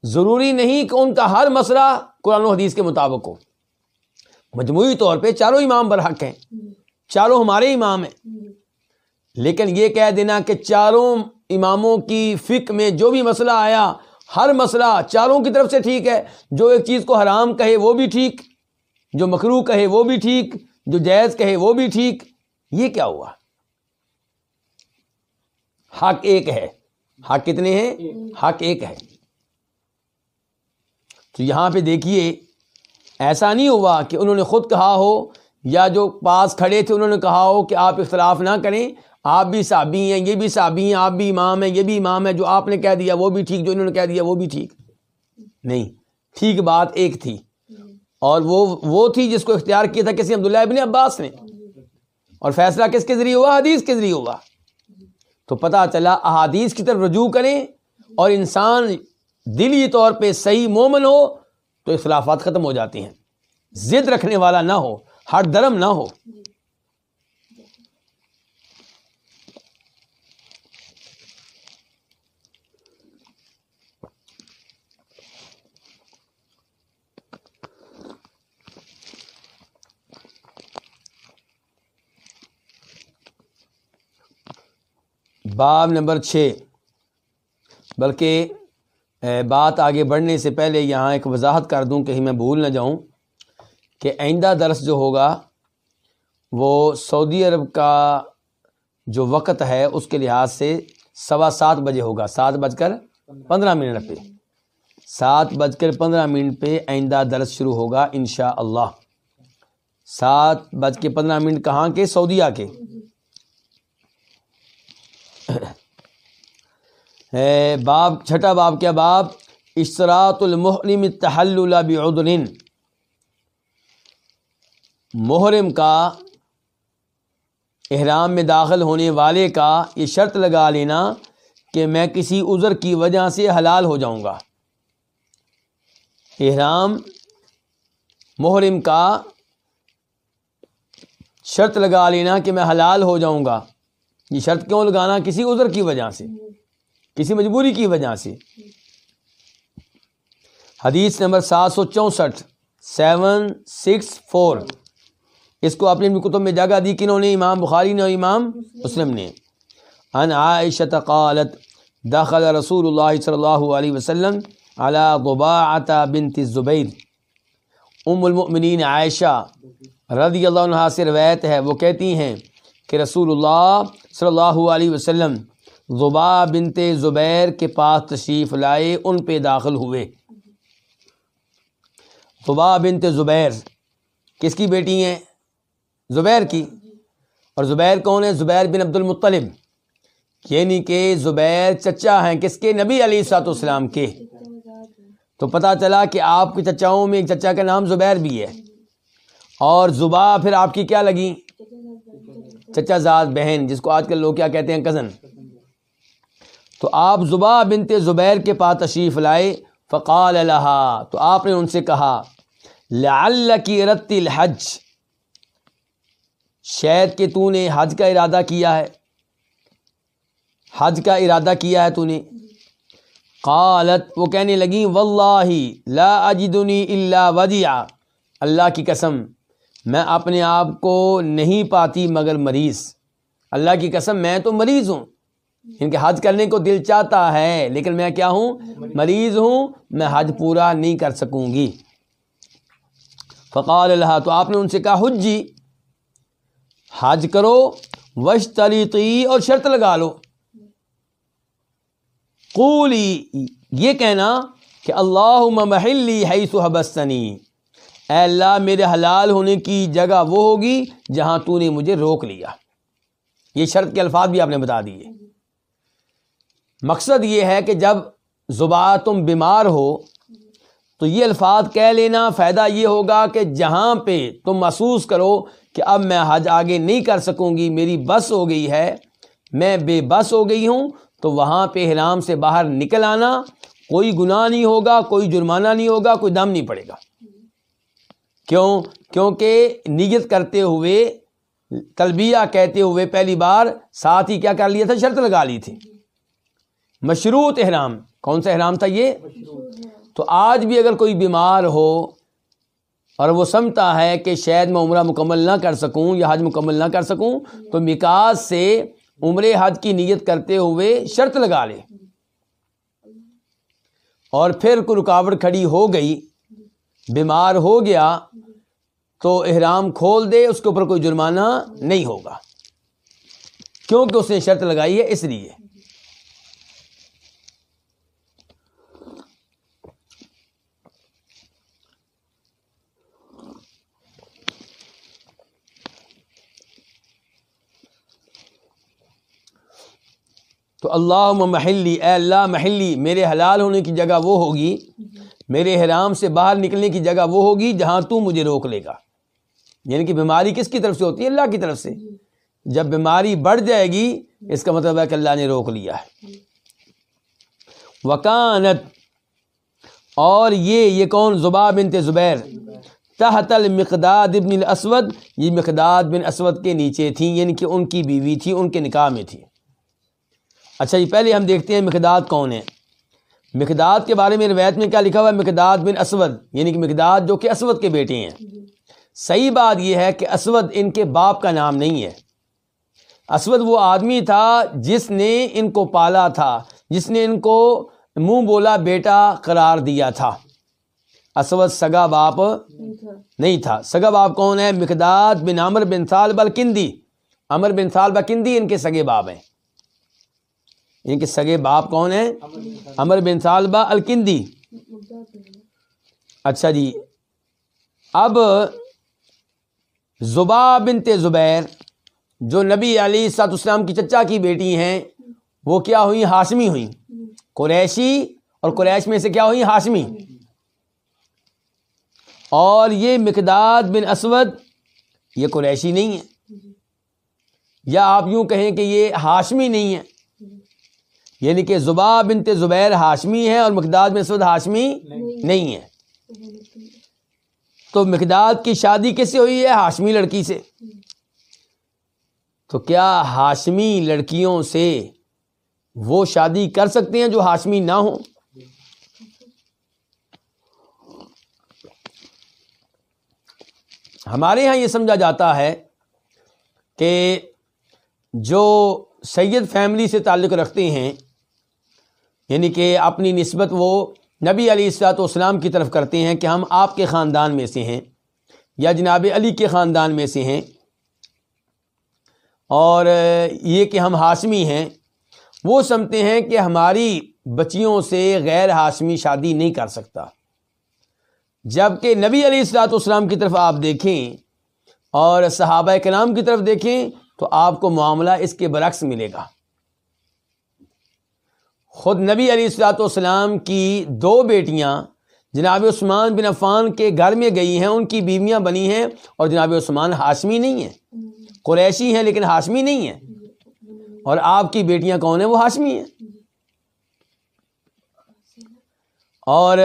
ضروری نہیں کہ ان کا ہر مسئلہ قرآن و حدیث کے مطابق ہو۔ مجموعی طور پہ چاروں امام برحق ہیں۔ چاروں ہمارے امام ہیں۔ لیکن یہ کہہ دینا کہ چاروں اماموں کی فک میں جو بھی مسئلہ آیا ہر مسئلہ چاروں کی طرف سے ٹھیک ہے۔ جو ایک چیز کو حرام کہے وہ بھی ٹھیک جو مکرو کہے وہ بھی ٹھیک جو جائز کہے وہ بھی ٹھیک۔ یہ کیا ہوا؟ حق ایک ہے۔ حق کتنے ہیں؟ حق ایک ہے۔ تو یہاں پہ دیکھیے، ایسا نہیں ہوا کہ انہوں نے خود کہا ہو یا جو پاس کھڑے تھے انہوں نے کہا ہو کہ آپ اختلاف نہ کریں۔ آپ بھی صحابی ہیں، یہ بھی صحابی ہیں، آپ بھی امام ہیں، یہ بھی امام ہے جو آپ نے کہہ دیا وہ بھی ٹھیک، جو انہوں نے کہہ دیا وہ بھی ٹھیک۔ نہیں، ٹھیک بات ایک تھی۔ اور وہ وہ تھی جس کو اختیار کیا تھا کسی عبداللہ ابن عباس نے۔ اور فیصلہ کس کے ذریعے ہوا؟ حدیث کے ذریعے ہوا۔ تو پتہ چلا احادیث کی طرف رجوع کریں اور انسان دلی طور پہ صحیح مومن ہو تو اختلافات ختم ہو جاتی ہیں۔ ضد رکھنے والا نہ ہو، ہر درم نہ ہو۔ باب نمبر چھ۔ بلکہ بات آگے بڑھنے سے پہلے یہاں ایک وضاحت کر دوں کہیں میں بھول نہ جاؤں کہ آئندہ درس جو ہوگا، وہ سعودی عرب کا جو وقت ہے، اس کے لحاظ سے سوا سات بجے ہوگا۔ سات بج کر پندرہ منٹ پہ۔ سات بج کر پندرہ منٹ پہ آئندہ درس شروع ہوگا انشاء اللہ سات بج کے پندرہ منٹ کہاں کے؟ سعودیہ کے۔ باب، چھٹا باب کیا باب؟ اشتراط المحرم تحل بعذر محرم کا احرام میں داخل ہونے والے کا یہ شرط لگا لینا کہ میں کسی عذر کی وجہ سے حلال ہو جاؤں گا۔ احرام، محرم کا شرط لگا لینا کہ میں حلال ہو جاؤں گا۔ یہ شرط کیوں لگانا کسی عذر کی وجہ سے؟ کسی مجبوری کی وجہ سے؟ حدیث نمبر سات سو چونسٹھ، سیون، سکس، فور۔ اس کو اپنی کتب میں جگہ دی کنہوں نے امام بخاری نے اور امام مسلم نے۔ ان عائشہ قالت، دخل رسول اللہ صلی اللہ علیہ وسلم علی ضباعة بنت الزبیر۔ ام المؤمنین عائشہ رضی اللہ عنہ سے روایت ہے، وہ کہتی ہیں کہ رسول اللہ صلی اللہ علیہ وسلم زبا بنت زبیر کے پاس تشریف لائے، ان پہ داخل ہوئے۔ صبح بنت زبیر، کس کی بیٹی ہیں؟ زبیر کی۔ اور زبیر کون ہے؟ زبیر بن عبد المطلب۔ یعنی کہ زبیر چچا ہیں، کس کے؟ نبی علی سات اسلام کے۔ تو پتا چلا کہ آپ کے چچاؤں میں ایک چچا کا نام زبیر بھی ہے۔ اور زبا پھر آپ کی کیا لگی؟ چچا زاد بہن، جس کو آج کل لوگ کیا کہتے ہیں کزن تو آپ زبا بنتے زبیر کے پاس تشریف لائے، فقال اللہ تو آپ نے ان سے کہا لعل کی رت الحج، شاید کہ تو نے حج کا ارادہ کیا ہے۔ حج کا ارادہ کیا ہے تو نے۔ قالت، وہ کہنے لگی واللہ لا اجدنی الا ودیع اللہ کی قسم۔ میں اپنے آپ کو نہیں پاتی مگر مریض۔ اللہ کی قسم، میں تو مریض ہوں۔ ان کے حج کرنے کو دل چاہتا ہے، لیکن میں کیا ہوں؟ مریض ہوں، میں حج پورا نہیں کر سکوں گی۔ فقال اللہ، تو آپ نے ان سے کہا حجی حج کرو وش طریقی اور شرط لگا لو۔ قولی، یہ کہنا کہ اللہ محلی ہے سحبستنی اے اللہ، میرے حلال ہونے کی جگہ وہ ہوگی جہاں تو نے مجھے روک لیا۔ یہ شرط کے الفاظ بھی آپ نے بتا دیے۔ مقصد یہ ہے کہ جب زبا تم بیمار ہو، تو یہ الفاظ کہہ لینا۔ فائدہ یہ ہوگا کہ جہاں پہ تم محسوس کرو کہ اب میں حج آگے نہیں کر سکوں گی، میری بس ہو گئی ہے، میں بے بس ہو گئی ہوں، تو وہاں پہ حرام سے باہر نکل آنا۔ کوئی گناہ نہیں ہوگا، کوئی جرمانہ نہیں ہوگا، کوئی دم نہیں پڑے گا۔ کیوں؟ کیونکہ نیت کرتے ہوئے، تلبیہ کہتے ہوئے پہلی بار ساتھ ہی کیا کر لیا تھا؟ شرط لگا لی تھی۔ مشروط احرام، کون سا احرام تھا یہ؟ تو آج بھی اگر کوئی بیمار ہو اور وہ سمجھتا ہے کہ شاید میں عمرہ مکمل نہ کر سکوں یا حج مکمل نہ کر سکوں، تو مکاس سے عمر حج کی نیت کرتے ہوئے شرط لگا لے۔ اور پھر کوئی رکاوٹ کھڑی ہو گئی بیمار ہو گیا تو احرام کھول دے، اس کے اوپر کوئی جرمانہ نہیں ہوگا۔ کیونکہ اس نے شرط لگائی ہے؟ اس لیے۔ تو اللہ محلی، اے اللہ محلی، میرے حلال ہونے کی جگہ وہ ہوگی۔ میرے حرام سے باہر نکلنے کی جگہ وہ ہوگی جہاں تو مجھے روک لے گا۔ یعنی کہ بیماری کس کی طرف سے ہوتی ہے؟ اللہ کی طرف سے۔ جب بیماری بڑھ جائے گی، اس کا مطلب ہے کہ اللہ نے روک لیا ہے۔ وکانت، اور یہ یہ کون؟ زبا بنت زبیر۔ تحت المقداد ابن الاسود۔ یہ مقداد بن اسود کے نیچے تھیں یعنی کہ ان کی بیوی تھی، ان کے نکاح میں تھی۔ اچھا جی پہلے ہم دیکھتے ہیں مقداد کون ہے۔ مقداد کے بارے میں روایت میں کیا لکھا ہوا ہے؟ مقداد بن اسود یعنی کہ مقداد جو کہ اسود کے بیٹے ہیں۔ صحیح بات یہ ہے کہ اسود ان کے باپ کا نام نہیں ہے۔ اسود وہ آدمی تھا جس نے ان کو پالا تھا، جس نے ان کو منہ بولا بیٹا قرار دیا تھا۔ اسود سگا باپ نہیں تھا۔ سگا باپ کون ہے؟ مقداد بن عمر بن سال بلکندی امر بن سال بکندی ان کے سگے باپ ہیں۔ یعنی ان کے سگے باپ کون ہیں؟ امر بن سالبہ الکندی۔ اچھا جی۔ اب زبا بنت زبیر، جو نبی علی سات اسلام کی چچا کی بیٹی ہیں، وہ کیا ہوئی ہاشمی ہوئی قریشی اور قریش میں سے کیا ہوئی ہاشمی۔ اور یہ مقداد بن اسود، یہ قریشی نہیں ہے یا آپ یوں کہیں کہ یہ ہاشمی نہیں ہے یعنی کہ زبا بنت زبیر ہاشمی ہے اور مقداد بن سعود ہاشمی نہیں. ہے تو مقداد کی شادی کس سے ہوئی ہے؟ ہاشمی لڑکی سے. تو کیا ہاشمی لڑکیوں سے وہ شادی کر سکتے ہیں جو ہاشمی نہ ہو ہمارے یہاں یہ سمجھا جاتا ہے کہ جو سید فیملی سے تعلق رکھتے ہیں یعنی کہ اپنی نسبت وہ نبی علی السلاۃ والسلام کی طرف کرتے ہیں کہ ہم آپ کے خاندان میں سے ہیں یا جناب علی کے خاندان میں سے ہیں۔ اور یہ کہ ہم ہاشمی ہیں، وہ سمجھتے ہیں کہ ہماری بچیوں سے غیر ہاشمی شادی نہیں کر سکتا۔ جبکہ نبی علیہ السلاۃ والسلام کی طرف آپ دیکھیں اور صحابہ کلام کی طرف دیکھیں تو آپ کو معاملہ اس کے برعکس ملے گا۔ خود نبی علیہ السلاۃ والسلام کی دو بیٹیاں جناب عثمان بن عفان کے گھر میں گئی ہیں، ان کی بیویاں بنی ہیں اور جناب عثمان ہاشمی نہیں ہیں۔ قریشی ہیں لیکن ہاشمی نہیں ہیں۔ اور آپ کی بیٹیاں کون ہیں؟ وہ ہاشمی ہیں۔ اور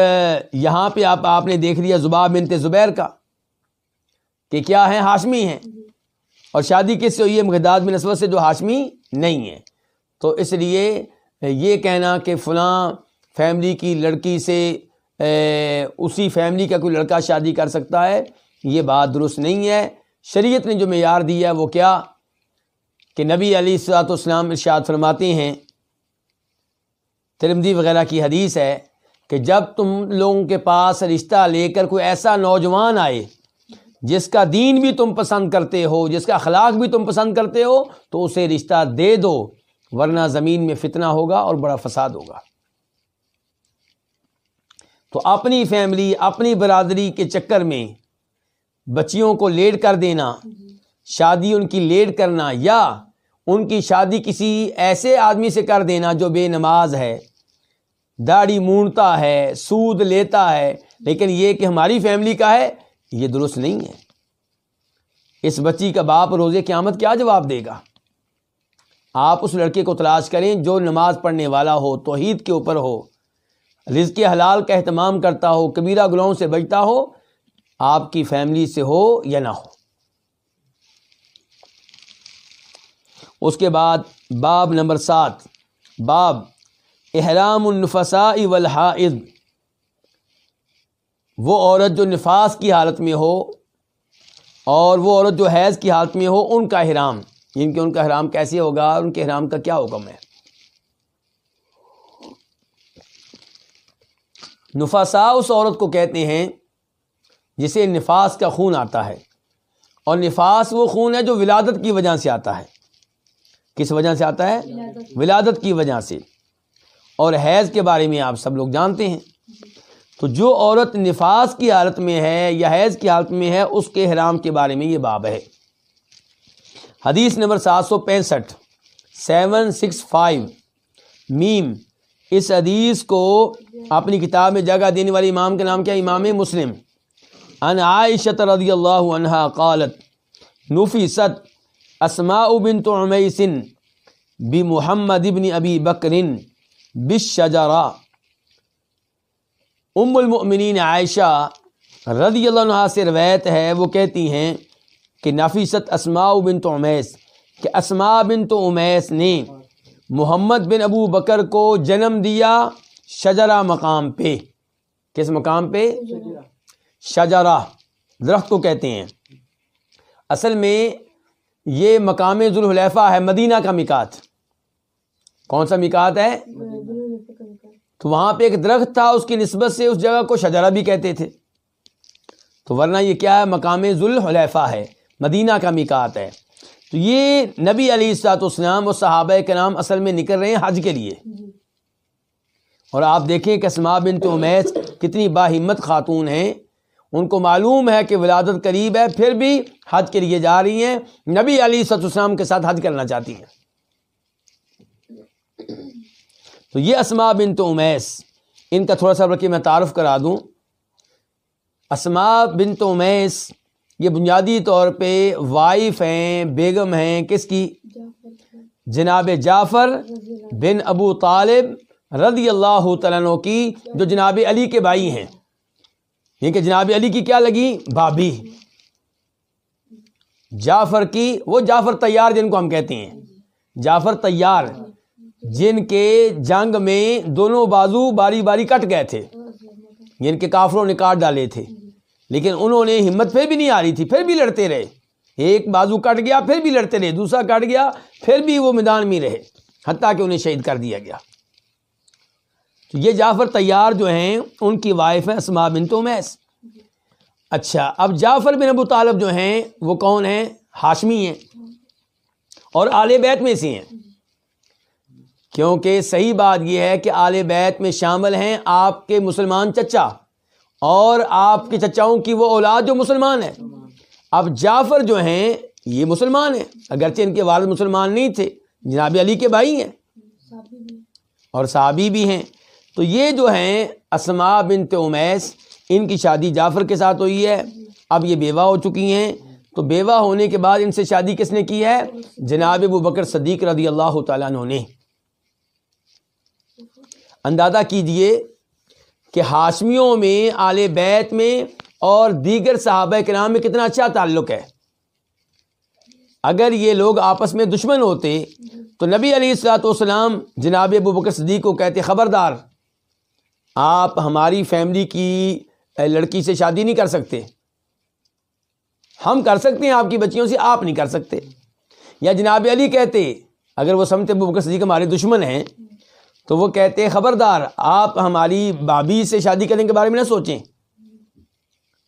یہاں پہ آپ آپ نے دیکھ لیا زباب بنت زبیر کا کہ کیا ہے ہاشمی ہیں۔ اور شادی کس سے ہوئی ہے؟ مقداد بن اسود سے جو ہاشمی نہیں ہے تو اس لیے یہ کہنا کہ فلاں فیملی کی لڑکی سے اسی فیملی کا کوئی لڑکا شادی کر سکتا ہے، یہ بات درست نہیں ہے۔ شریعت نے جو معیار دیا ہے، وہ کیا؟ کہ نبی علی السلاۃ والسلام ارشاد فرماتے ہیں ترمدی وغیرہ کی حدیث ہے کہ جب تم لوگوں کے پاس رشتہ لے کر کوئی ایسا نوجوان آئے، جس کا دین بھی تم پسند کرتے ہو، جس کا اخلاق بھی تم پسند کرتے ہو، تو اسے رشتہ دے دو۔ ورنہ زمین میں فتنہ ہوگا اور بڑا فساد ہوگا۔ تو اپنی فیملی، اپنی برادری کے چکر میں بچیوں کو لیٹ کر دینا، شادی ان کی لیٹ کرنا یا ان کی شادی کسی ایسے آدمی سے کر دینا جو بے نماز ہے، داڑھی مونتا ہے، سود لیتا ہے۔ لیکن یہ کہ ہماری فیملی کا ہے، یہ درست نہیں ہے۔ اس بچی کا باپ روزے قیامت کیا جواب دے گا؟ آپ اس لڑکے کو تلاش کریں جو نماز پڑھنے والا ہو، توحید کے اوپر ہو۔ رزق حلال کا اہتمام کرتا ہو، کبیرہ گلوں سے بچتا ہو، آپ کی فیملی سے ہو یا نہ ہو۔ اس کے بعد باب نمبر سات۔ باب احرام النفساء والحائض۔ وہ عورت جو نفاس کی حالت میں ہو اور وہ عورت جو حیض کی حالت میں ہو، ان کا احرام۔ جن کے ان کا احرام کیسے ہوگا ان کے احرام کا کیا حکم ہے؟ نفاسا اس عورت کو کہتے ہیں جسے نفاس کا خون آتا ہے، اور نفاس وہ خون ہے جو ولادت کی وجہ سے آتا ہے۔ کس وجہ سے آتا ہے؟ ولادت کی وجہ سے۔ اور حیض کے بارے میں آپ سب لوگ جانتے ہیں۔ تو جو عورت نفاس کی حالت میں ہے یا حیض کی حالت میں ہے، اس کے حرام کے بارے میں یہ باب ہے۔ حدیث نمبر سات سو پینسٹھ، سیون سکس فائیو، میم، اس حدیث کو اپنی کتاب میں جگہ دینے والی امام کا نام کیا؟ امام مسلم۔ ان عائشت رضی اللہ عنہ قالت نفی ست اسماء بنت عمیسن بمحمد ابن ابی بکرن بشجرا ام المؤمنین عائشہ رضی اللہ عنہ سے روایت ہے، وہ کہتی ہیں کہ نفیست اسماء بنت عمیس، کہ اسماء بنت عمیس نے محمد بن ابو بکر کو جنم دیا شجرا مقام پہ۔ کس مقام پہ؟ شجرا درخت کو کہتے ہیں۔ اصل میں یہ مقام ذوالحلیفہ ہے، مدینہ کا مکات کون سا مکات ہے؟ تو وہاں پہ ایک درخت تھا، اس کی نسبت سے اس جگہ کو شجرا بھی کہتے تھے۔ تو ورنہ یہ کیا ہے؟ مقام ذوالحلیفہ ہے۔ مدینہ کا مکات ہے۔ تو یہ نبی علی السلاط اسلام اور صحابہ کے نام اصل میں نکل رہے ہیں حج کے لیے۔ اور آپ دیکھیں کہ اسما بن تو کتنی باہمت خاتون ہیں۔ ان کو معلوم ہے کہ ولادت قریب ہے، پھر بھی حج کے لیے جا رہی ہیں۔ نبی علی سط اسلام کے ساتھ حج کرنا چاہتی ہیں۔ تو یہ اسما بن امیس، ان کا تھوڑا سا رکھے میں تعارف کرا دوں۔ اسما بن امیس یہ بنیادی طور پہ وائف ہیں، بیگم ہیں، کس کی؟ جناب جعفر بن ابو طالب رضی اللہ تعالیٰ کی، جو جناب علی کے بھائی ہیں۔ یہ کہ جناب علی کی کیا لگی؟ بھابھی۔ جعفر کی، وہ جعفر تیار جن کو ہم کہتے ہیں۔ جعفر تیار جن کے جنگ میں دونوں بازو باری باری کٹ گئے تھے۔ یعنی جن کے کافروں نے کاٹ ڈالے تھے۔ لیکن انہوں نے ہمت پھر بھی نہیں آ رہی تھی، پھر بھی لڑتے رہے۔ ایک بازو کٹ گیا، پھر بھی لڑتے رہے، دوسرا کٹ گیا، پھر بھی وہ میدان میں رہے، حتیٰ کہ انہیں شہید کر دیا گیا۔ تو یہ جعفر تیار جو ہیں، ان کی وائف ہیں اسما بن تو میس اچھا اب جعفر بن ابو طالب جو ہیں، وہ کون ہیں؟ ہاشمی ہیں۔ اور آل بیت میں سے ہیں۔ کیونکہ صحیح بات یہ ہے کہ آل بیت میں شامل ہیں آپ کے مسلمان چچا۔ اور آپ کے چچاؤں کی وہ اولاد جو مسلمان ہے۔ اب جعفر جو ہیں، یہ مسلمان ہیں۔ اگرچہ ان کے والد مسلمان نہیں تھے، جناب علی کے بھائی ہیں۔ اور صحابی بھی ہیں۔ تو یہ جو ہیں اسما بنت امیس، ان کی شادی جعفر کے ساتھ ہوئی ہے۔ اب یہ بیوہ ہو چکی ہیں۔ تو بیوہ ہونے کے بعد ان سے شادی کس نے کی ہے؟ جناب ابو بکر صدیق رضی اللہ تعالیٰ عنہ نے۔ اندازہ کیجیے کہ ہاشمیوں میں آل بیت میں اور دیگر صحابہ کے نام میں کتنا اچھا تعلق ہے۔ اگر یہ لوگ آپس میں دشمن ہوتے تو نبی علی السلاۃ والسلام جناب ابو بکر صدیق کو کہتے، خبردار، آپ ہماری فیملی کی لڑکی سے شادی نہیں کر سکتے۔ ہم کر سکتے ہیں، آپ کی بچیوں سے آپ نہیں کر سکتے۔ یا جناب علی کہتے، اگر وہ سمتے ابو بکر صدیق ہمارے دشمن ہیں تو وہ کہتے ہیں، خبردار، آپ ہماری بابی سے شادی کرنے کے بارے میں نہ سوچیں.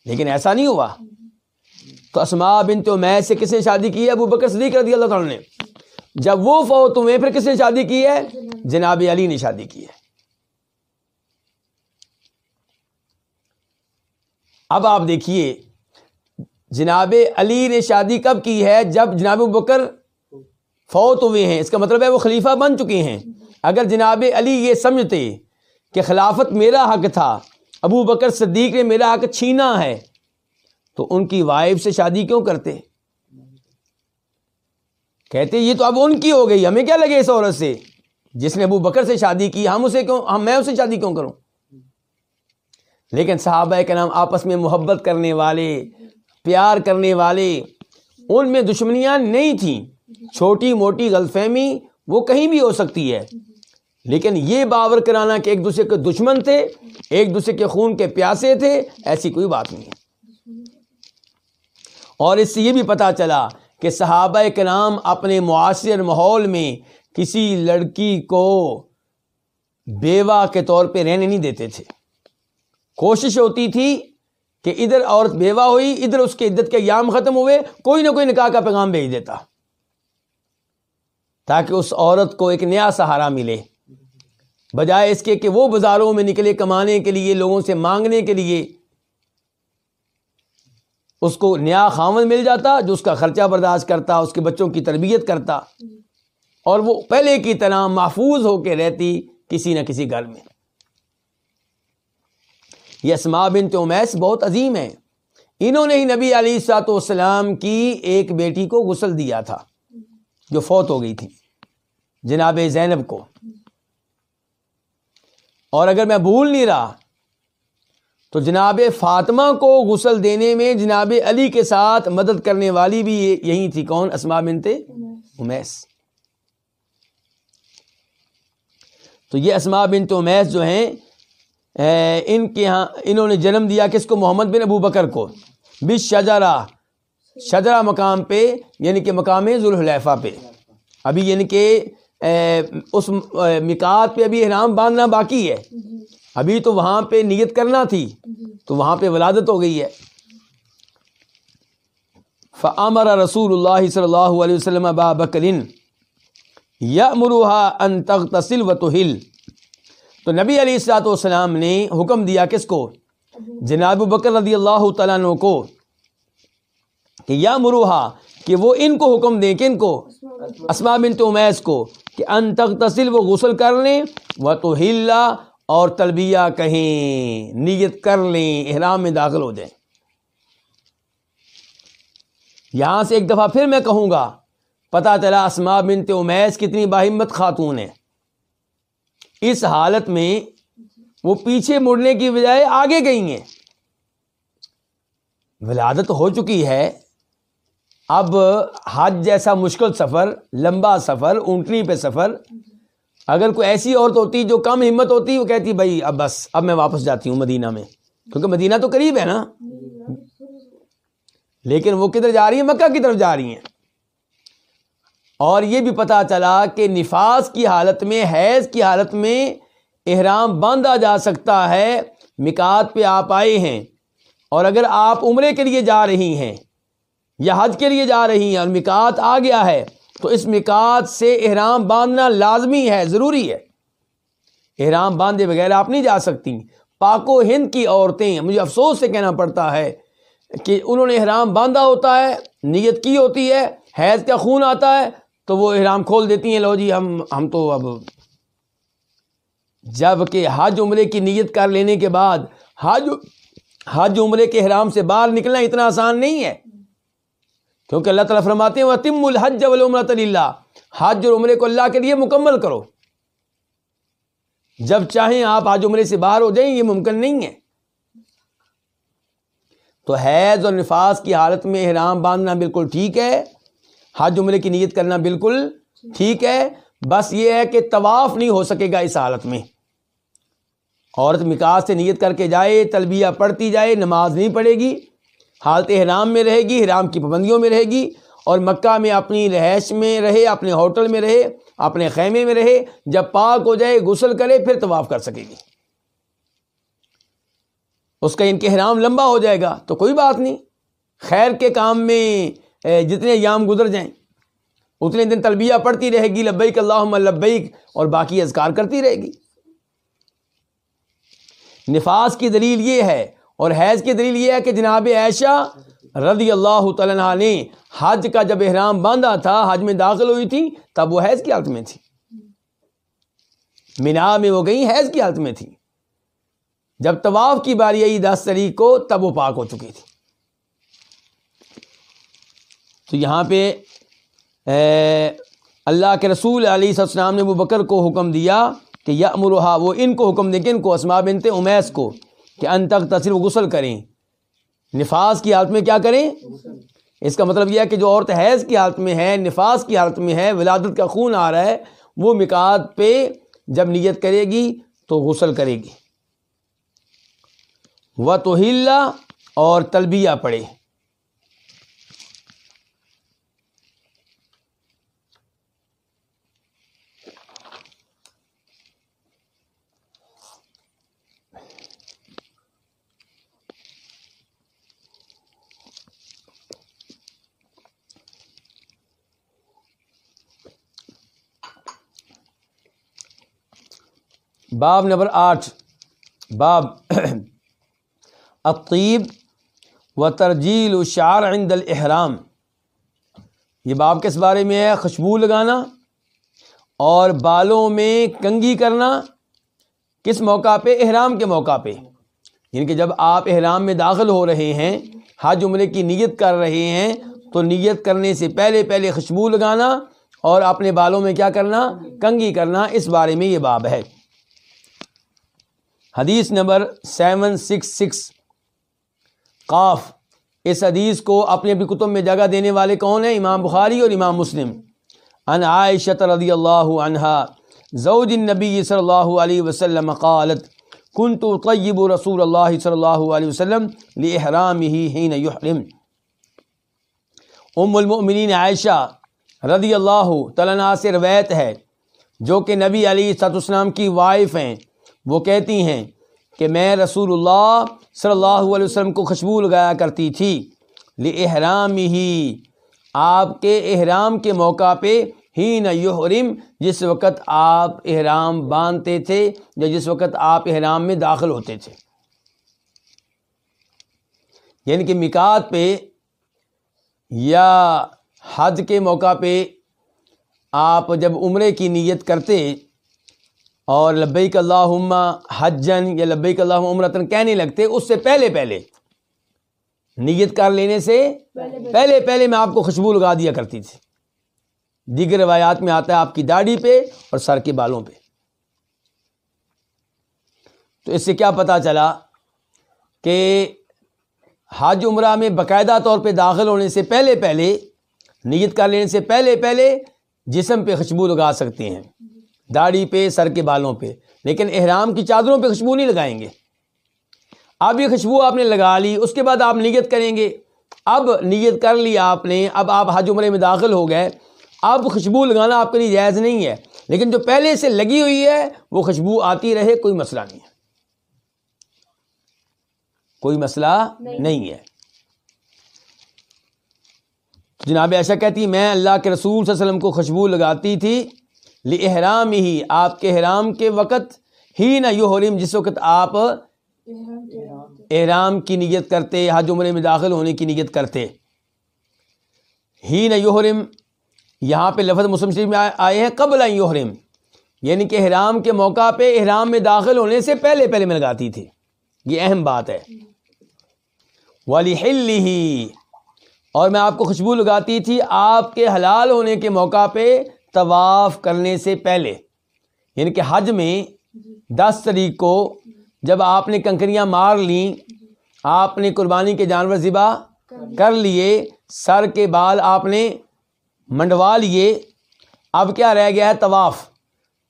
لیکن ایسا نہیں ہوا۔ تو اسما بن تو میں سے کس نے شادی کی ہے؟ ابو بکر صدیق رضی اللہ تعالیٰ نے۔ جب وہ فوت ہوئے، پھر کس نے شادی کی ہے؟ جناب علی نے شادی کی ہے۔ اب آپ دیکھیے، جناب علی نے شادی کب کی ہے؟ جب جناب بکر فوت ہوئے ہیں۔ اس کا مطلب ہے وہ خلیفہ بن چکے ہیں۔ اگر جناب علی یہ سمجھتے کہ خلافت میرا حق تھا، ابو بکر صدیق نے میرا حق چھینا ہے، تو ان کی وائف سے شادی کیوں کرتے؟ کہتے یہ تو اب ان کی ہو گئی، ہمیں کیا لگے اس عورت سے؟ جس نے ابو بکر سے شادی کی، ہم اسے کیوں، ہم میں اسے شادی کیوں کروں؟ لیکن صحابہ کے نام آپس میں محبت کرنے والے، پیار کرنے والے، ان میں دشمنیاں نہیں تھیں۔ چھوٹی موٹی غلط فہمی وہ کہیں بھی ہو سکتی ہے۔ لیکن یہ باور کرانا کہ ایک دوسرے کے دشمن تھے، ایک دوسرے کے خون کے پیاسے تھے، ایسی کوئی بات نہیں اور اس سے یہ بھی پتا چلا کہ صحابہ کے نام اپنے معاشر ماحول میں کسی لڑکی کو بیوہ کے طور پہ رہنے نہیں دیتے تھے۔ کوشش ہوتی تھی کہ ادھر عورت بیوہ ہوئی، ادھر اس کے عدت کے ایام ختم ہوئے، کوئی نہ کوئی نکاح کا پیغام بھیج دیتا، تاکہ اس عورت کو ایک نیا سہارا ملے۔ بجائے اس کے کہ وہ بازاروں میں نکلے کمانے کے لیے، لوگوں سے مانگنے کے لیے اس کو نیا خامن مل جاتا، جو اس کا خرچہ برداشت کرتا، اس کے بچوں کی تربیت کرتا۔ اور وہ پہلے کی طرح محفوظ ہو کے رہتی کسی نہ کسی گھر میں۔ یہ اسما بنت امیس بہت عظیم ہے انہوں نے ہی نبی علی سات والسلام کی ایک بیٹی کو غسل دیا تھا، جو فوت ہو گئی تھی۔ جناب زینب کو۔ اور اگر میں بھول نہیں رہا، تو جناب فاطمہ کو غسل دینے میں جناب علی کے ساتھ مدد کرنے والی بھی یہی تھی کون؟ اسما بنتے امیس۔ تو یہ اسما بنت امیس جو ہیں ان کے یہاں انہوں نے جنم دیا کس کو؟ محمد بن ابو بکر کو۔ بس شجرا شجرا مقام پہ یعنی کہ مقام ذوالحلیفہ پہ۔ ابھی یعنی کہ اس مکات پہ ابھی احرام باندھنا باقی ہے۔ ابھی تو وہاں پہ نیت کرنا تھی۔ تو وہاں پہ ولادت ہو گئی ہے۔ فعمر رسول اللہ صلی اللہ علیہ وسلم با بکرین یا مروحا ان تغتسل و توہل تو نبی علیہ السلاۃ والسلام نے حکم دیا کس کو؟ جناب بکر رضی اللہ تعالیٰ کو کہ یا مروحا کہ وہ ان کو حکم دیں کن کو؟ اسما بنت امیس کو، کہ ان تغتسل وہ غسل کر لیں وہ تو اور تلبیہ کہیں، نیت کر لیں، احرام میں داخل ہو جائیں۔ یہاں سے ایک دفعہ پھر میں کہوں گا پتا چلا اسما بنت امیس کتنی باہمت خاتون ہے اس حالت میں وہ پیچھے مڑنے کی بجائے آگے گئی ہیں۔ ولادت ہو چکی ہے اب حج جیسا مشکل سفر، لمبا سفر، اونٹنی پہ سفر، اگر کوئی ایسی عورت ہوتی جو کم ہمت ہوتی، وہ کہتی بھائی اب بس، اب میں واپس جاتی ہوں مدینہ میں۔ کیونکہ مدینہ تو قریب ہے نا۔ لیکن وہ کدھر جا رہی ہیں؟ مکہ کی طرف جا رہی ہیں۔ اور یہ بھی پتا چلا کہ نفاذ کی حالت میں، حیض کی حالت میں احرام باندھا جا سکتا ہے۔ مکات پہ آپ آئے ہیں۔ اور اگر آپ عمرے کے لیے جا رہی ہیں یا حج کے لیے جا رہی ہیں اور مکات آ گیا ہے، تو اس مکات سے احرام باندھنا لازمی ہے، ضروری ہے۔ احرام باندھے بغیر آپ نہیں جا سکتی۔ پاک و ہند کی عورتیں، مجھے افسوس سے کہنا پڑتا ہے کہ انہوں نے احرام باندھا ہوتا ہے، نیت کی ہوتی ہے، حیض کا خون آتا ہے، تو وہ احرام کھول دیتی ہیں، لو جی ہم ہم تو اب جبکہ حج عمرے کی نیت کر لینے کے بعد، حج حج عمرے کے احرام سے باہر نکلنا اتنا آسان نہیں ہے۔ کیونکہ اللہ تعالیٰ فرماتے ہیں تم الحج والعمرۃ اللہ حج اور عمرے کو اللہ کے لیے مکمل کرو۔ جب چاہیں آپ حج عمرے سے باہر ہو جائیں، یہ ممکن نہیں ہے۔ تو حیض اور نفاذ کی حالت میں احرام باندھنا بالکل ٹھیک ہے، حج عمرے کی نیت کرنا بالکل ٹھیک ہے۔ بس یہ ہے کہ طواف نہیں ہو سکے گا اس حالت میں۔ عورت مکاس سے نیت کر کے جائے، تلبیہ پڑھتی جائے، نماز نہیں پڑھے گی۔ حالت حرام میں رہے گی، حرام کی پابندیوں میں رہے گی اور مکہ میں اپنی رہائش میں رہے، اپنے ہوٹل میں رہے، اپنے خیمے میں رہے، جب پاک ہو جائے، غسل کرے، پھر طواف کر سکے گی۔ اس کا ان کے حرام لمبا ہو جائے گا تو کوئی بات نہیں۔ خیر کے کام میں جتنے یام گزر جائیں، اتنے دن تلبیہ پڑھتی رہے گی، لبیک اللہ لبیک، اور باقی اذکار کرتی رہے گی۔ نفاذ کی دلیل یہ ہے اور حیض کی دلیل یہ ہے کہ جناب عائشہ رضی اللہ تعالیٰ نے حج کا جب احرام باندھا تھا، حج میں داخل ہوئی تھی، تب وہ حیض کی حالت میں تھی۔ مینا میں وہ گئی حیض کی حالت میں تھی۔ جب طواف کی باری آئی دس تاریخ کو، تب وہ پاک ہو چکی تھی تو یہاں پہ اللہ کے رسول علیہ السلام نے وہ بکر کو حکم دیا کہ یا امروہا وہ ان کو حکم دے کہ ان کو اسما بنتے امیس کو کہ ان تک تصرف غسل کریں۔ نفاذ کی حالت میں کیا کریں؟ اس کا مطلب یہ ہے کہ جو عورت حیض کی حالت میں ہے نفاذ کی حالت میں ہے، ولادت کا خون آ رہا ہے، وہ مکات پہ جب نیت کرے گی تو غسل کرے گی۔ و تو اور تلبیہ پڑے باب نمبر آٹھ، باب اطیب و ترجیل و شعر عند الحرام یہ باب کس بارے میں ہے؟ خوشبو لگانا اور بالوں میں کنگھی کرنا کس موقع پہ؟ احرام کے موقع پہ۔ یعنی کہ جب آپ احرام میں داخل ہو رہے ہیں، حج عمرے کی نیت کر رہے ہیں، تو نیت کرنے سے پہلے پہلے خوشبو لگانا اور اپنے بالوں میں کیا کرنا؟ کنگھی کرنا۔ اس بارے میں یہ باب ہے۔ حدیث نمبر سیون سکس سکس۔ قاف، اس حدیث کو اپنی اپنی کتب میں جگہ دینے والے کون ہیں؟ امام بخاری اور امام مسلم۔ ان عائشہ رضی اللہ عنہا، زوج النبی صلی اللہ علیہ وسلم قالت كنت طیب رسول اللہ صلی اللہ علیہ وسلم لإحرامه حین یحرم. ام المؤمنین عائشہ رضی اللہ تعالیٰ سے روایت ہے، جو کہ نبی علی صد السلام کی وائف ہیں۔ وہ کہتی ہیں کہ میں رسول اللہ صلی اللہ علیہ وسلم کو خوشبو لگایا کرتی تھی احرام ہی آپ کے احرام کے موقع پہ ہی نہ یحرم، جس وقت آپ احرام باندھتے تھے یا جس وقت آپ احرام میں داخل ہوتے تھے۔ یعنی کہ مکات پہ یا حج کے موقع پہ آپ جب عمرے کی نیت کرتے اور لبیک اللہ حجن یا لبیک اللہ عمرتن کہنے لگتے، اس سے پہلے پہلے۔ نیت کر لینے سے پہلے پہلے میں آپ کو خوشبو لگا دیا کرتی تھی۔ دیگر روایات میں آتا ہے آپ کی داڑھی پہ اور سر کے بالوں پہ۔ تو اس سے کیا پتا چلا کہ حج عمرہ میں باقاعدہ طور پہ داخل ہونے سے پہلے پہلے، نیت کر لینے سے پہلے پہلے جسم پہ خوشبو لگا سکتے ہیں۔ داڑھی پہ، سر کے بالوں پہ۔ لیکن احرام کی چادروں پہ خوشبو نہیں لگائیں گے۔ اب یہ خوشبو آپ نے لگا لی، اس کے بعد آپ نیت کریں گے۔ اب نیت کر لی آپ نے، اب آپ حج عمرے میں داخل ہو گئے۔ اب خوشبو لگانا آپ کے لیے جائز نہیں ہے۔ لیکن جو پہلے سے لگی ہوئی ہے، وہ خوشبو آتی رہے، کوئی مسئلہ نہیں ہے۔ کوئی مسئلہ نہیں ہے۔ جناب ایسا کہتی، میں اللہ کے رسول صلی اللہ علیہ وسلم کو خوشبو لگاتی تھی۔ احرام ہی آپ کے احرام کے وقت ہی نہ یو حرم جس وقت آپ احرام کی نیت کرتے، حج عمرے میں داخل ہونے کی نیت کرتے۔ ہی نہ یحرم یہاں پہ لفظ مسلم شریف میں آئے ہیں، قبل یحرم یعنی کہ احرام کے موقع پہ احرام میں داخل ہونے سے پہلے پہلے میں لگاتی تھی۔ یہ اہم بات ہے۔ والی ہی اور میں آپ کو خوشبو لگاتی تھی، آپ کے حلال ہونے کے موقع پہ طواف کرنے سے پہلے یعنی کہ حج میں دس تاریخ کو جب آپ نے کنکریاں مار لیں، آپ نے قربانی کے جانور ذبح کر لیے، سر کے بال آپ نے منڈوا لیے، اب کیا رہ گیا ہے طواف؟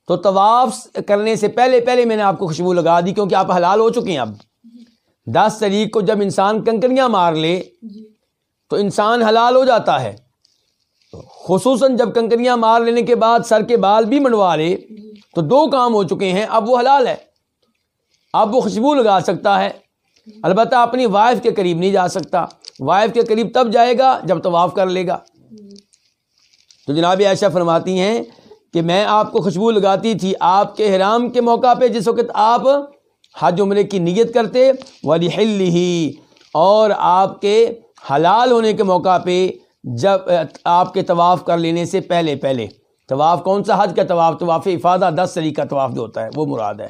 تو طواف کرنے سے پہلے پہلے میں نے آپ کو خوشبو لگا دی کیونکہ آپ حلال ہو چکے ہیں اب۔ دس تاریخ کو جب انسان کنکریاں مار لے، تو انسان حلال ہو جاتا ہے۔ خصوصاً جب کنکریاں مار لینے کے بعد سر کے بال بھی منڈوا لے، تو دو کام ہو چکے ہیں۔ اب وہ حلال ہے، اب وہ خوشبو لگا سکتا ہے۔ البتہ اپنی وائف کے قریب نہیں جا سکتا۔ وائف کے قریب تب جائے گا جب طواف کر لے گا۔ تو جناب عائشہ فرماتی ہیں کہ میں آپ کو خوشبو لگاتی تھی، آپ کے حرام کے موقع پہ جس وقت آپ حج عمرے کی نیت کرتے ولی ہی اور آپ کے حلال ہونے کے موقع پہ جب آپ کے طواف کر لینے سے پہلے پہلے طواف کون سا؟ حج کا طواف طواف افادہ دس سری کا طواف جو ہوتا ہے، وہ مراد ہے۔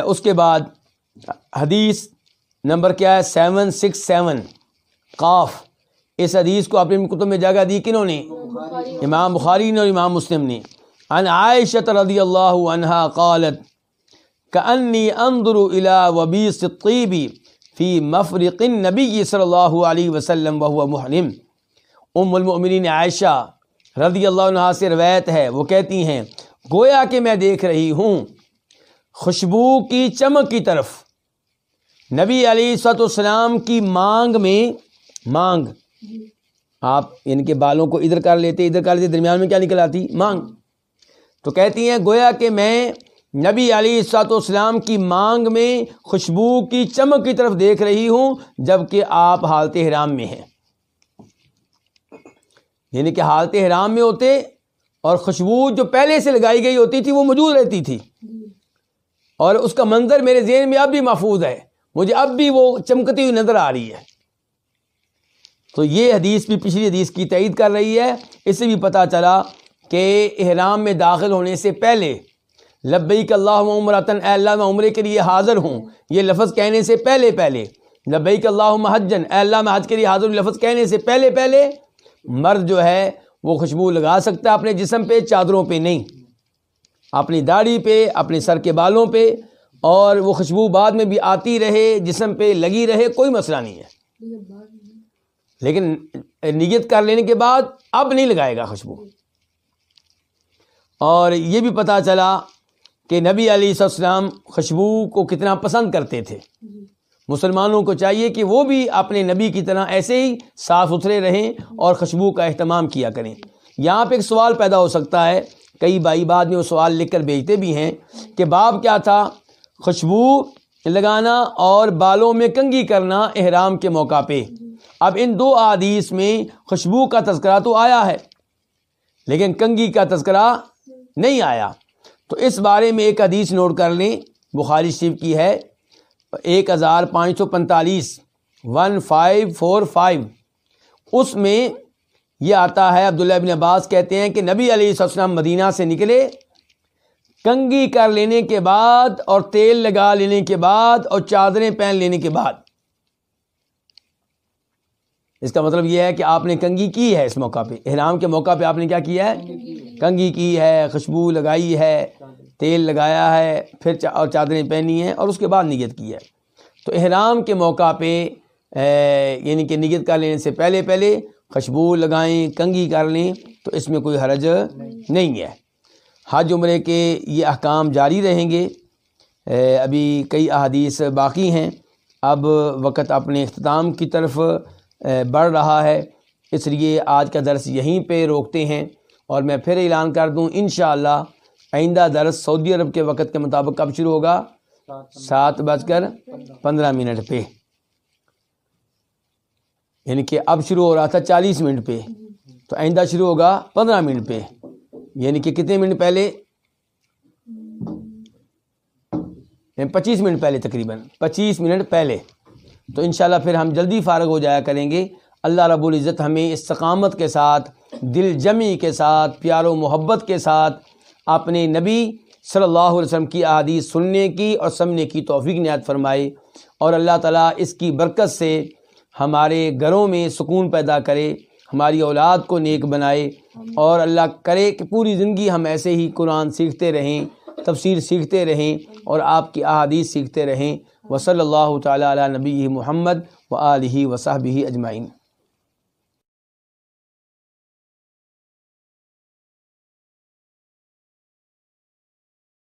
اس کے بعد حدیث نمبر کیا ہے؟ Seven six seven. قاف، اس حدیث کو اپنے کتب میں جگہ دی کنہوں نے؟ امام بخاری نے اور امام مسلم نے۔ ان عائشة رضی اللہ عنہ قالت كأني انظر الى وبيس الطيب في مفرق النبي صلی اللہ علیہ وسلم وهو محرم۔ ام المؤمنین عائشہ رضی اللہ عنہ سے روایت ہے، وہ کہتی ہیں، گویا کہ میں دیکھ رہی ہوں، خوشبو کی چمک کی طرف نبی علی سط السلام کی مانگ میں، مانگ۔ آپ ان کے بالوں کو ادھر کر لیتے، ادھر کر لیتے، درمیان میں کیا نکل آتی؟ مانگ۔ تو کہتی ہیں، گویا کہ میں نبی علی سات اسلام کی مانگ میں خوشبو کی چمک کی طرف دیکھ رہی ہوں جبکہ آپ حالت حرام میں ہیں۔ یعنی کہ حالت حرام میں ہوتے اور خوشبو جو پہلے سے لگائی گئی ہوتی تھی، وہ موجود رہتی تھی۔ اور اس کا منظر میرے ذہن میں اب بھی محفوظ ہے۔ مجھے اب بھی وہ چمکتی ہوئی نظر آ رہی ہے۔ تو یہ حدیث بھی پچھلی حدیث کی تعید کر رہی ہے۔ اس سے بھی پتہ چلا کہ احرام میں داخل ہونے سے پہلے لبیک اللہ عمرتاً، اے اللہ، میں عمرے کے لیے حاضر ہوں۔ یہ لفظ کہنے سے پہلے پہلے۔ لبیک اللہ محجن اے اللہ، میں حج کے لیے حاضر ہوں۔ لفظ کہنے سے پہلے پہلے مرد جو ہے، وہ خوشبو لگا سکتا ہے اپنے جسم پہ، چادروں پہ نہیں۔ اپنی داڑھی پہ، اپنے سر کے بالوں پہ، اور وہ خوشبو بعد میں بھی آتی رہے، جسم پہ لگی رہے، کوئی مسئلہ نہیں ہے۔ لیکن نیت کر لینے کے بعد اب نہیں لگائے گا خوشبو۔ اور یہ بھی پتہ چلا کہ نبی علیہ السلام خوشبو کو کتنا پسند کرتے تھے۔ مسلمانوں کو چاہیے کہ وہ بھی اپنے نبی کی طرح ایسے ہی صاف ستھرے رہیں اور خوشبو کا اہتمام کیا کریں۔ یہاں پہ ایک سوال پیدا ہو سکتا ہے۔ کئی بائی بعد میں وہ سوال لکھ کر بھیجتے بھی ہیں کہ باب کیا تھا؟ خوشبو لگانا اور بالوں میں کنگھی کرنا احرام کے موقع پہ۔ اب ان دو عادیث میں خوشبو کا تذکرہ تو آیا ہے، لیکن کنگھی کا تذکرہ نہیں آیا۔ تو اس بارے میں ایک حدیث نوٹ کر لیں۔ بخاری شریف کی ہے۔ ایک ہزار پانچ سو پینتالیس۔ ون فائیو فور فائیو اس میں یہ آتا ہے، عبداللہ ابن عباس کہتے ہیں کہ نبی علیہ السلام مدینہ سے نکلے۔ کنگھی کر لینے کے بعد اور تیل لگا لینے کے بعد اور چادریں پہن لینے کے بعد۔ اس کا مطلب یہ ہے کہ آپ نے کنگھی کی ہے اس موقع پہ۔ احرام کے موقع پہ آپ نے کیا کیا ہے؟ کنگھی کی ہے، خوشبو لگائی ہے، تیل لگایا ہے، پھر اور چادریں پہنی ہیں اور اس کے بعد نیت کی ہے۔ تو احرام کے موقع پہ یعنی کہ نیت کر لینے سے پہلے پہلے خوشبو لگائیں، کنگھی کر لیں، تو اس میں کوئی حرج نہیں ہے۔ حج عمرے کے یہ احکام جاری رہیں گے۔ ابھی کئی احادیث باقی ہیں۔ اب وقت اپنے اختتام کی طرف بڑھ رہا ہے۔ اس لیے آج کا درس یہیں پہ روکتے ہیں۔ اور میں پھر اعلان کر دوں انشاءاللہ آئندہ درس سعودی عرب کے وقت کے مطابق کب شروع ہوگا؟ سات بج کر پندرہ منٹ پہ۔ یعنی کہ اب شروع ہو رہا تھا چالیس منٹ پہ۔ تو آئندہ شروع ہوگا پندرہ منٹ پہ۔ یعنی کہ کتنے منٹ پہلے؟ یعنی پچیس منٹ پہلے تقریباً۔ پچیس منٹ پہلے۔ تو انشاءاللہ پھر ہم جلدی فارغ ہو جایا کریں گے۔ اللہ رب العزت ہمیں استقامت کے ساتھ دل جمی کے ساتھ، پیار و محبت کے ساتھ اپنے نبی صلی اللہ علیہ وسلم کی احادیث سننے کی اور سمنے کی توفیق نہایت فرمائے اور اللہ تعالیٰ اس کی برکت سے ہمارے گھروں میں سکون پیدا کرے، ہماری اولاد کو نیک بنائے اور اللہ کرے کہ پوری زندگی ہم ایسے ہی قرآن سیکھتے رہیں، تفسیر سیکھتے رہیں اور آپ کی احادیث سیکھتے رہیں۔ وصلی اللہ تعالیٰ علیہ نبی محمد و علیہ وصحب اجمعین۔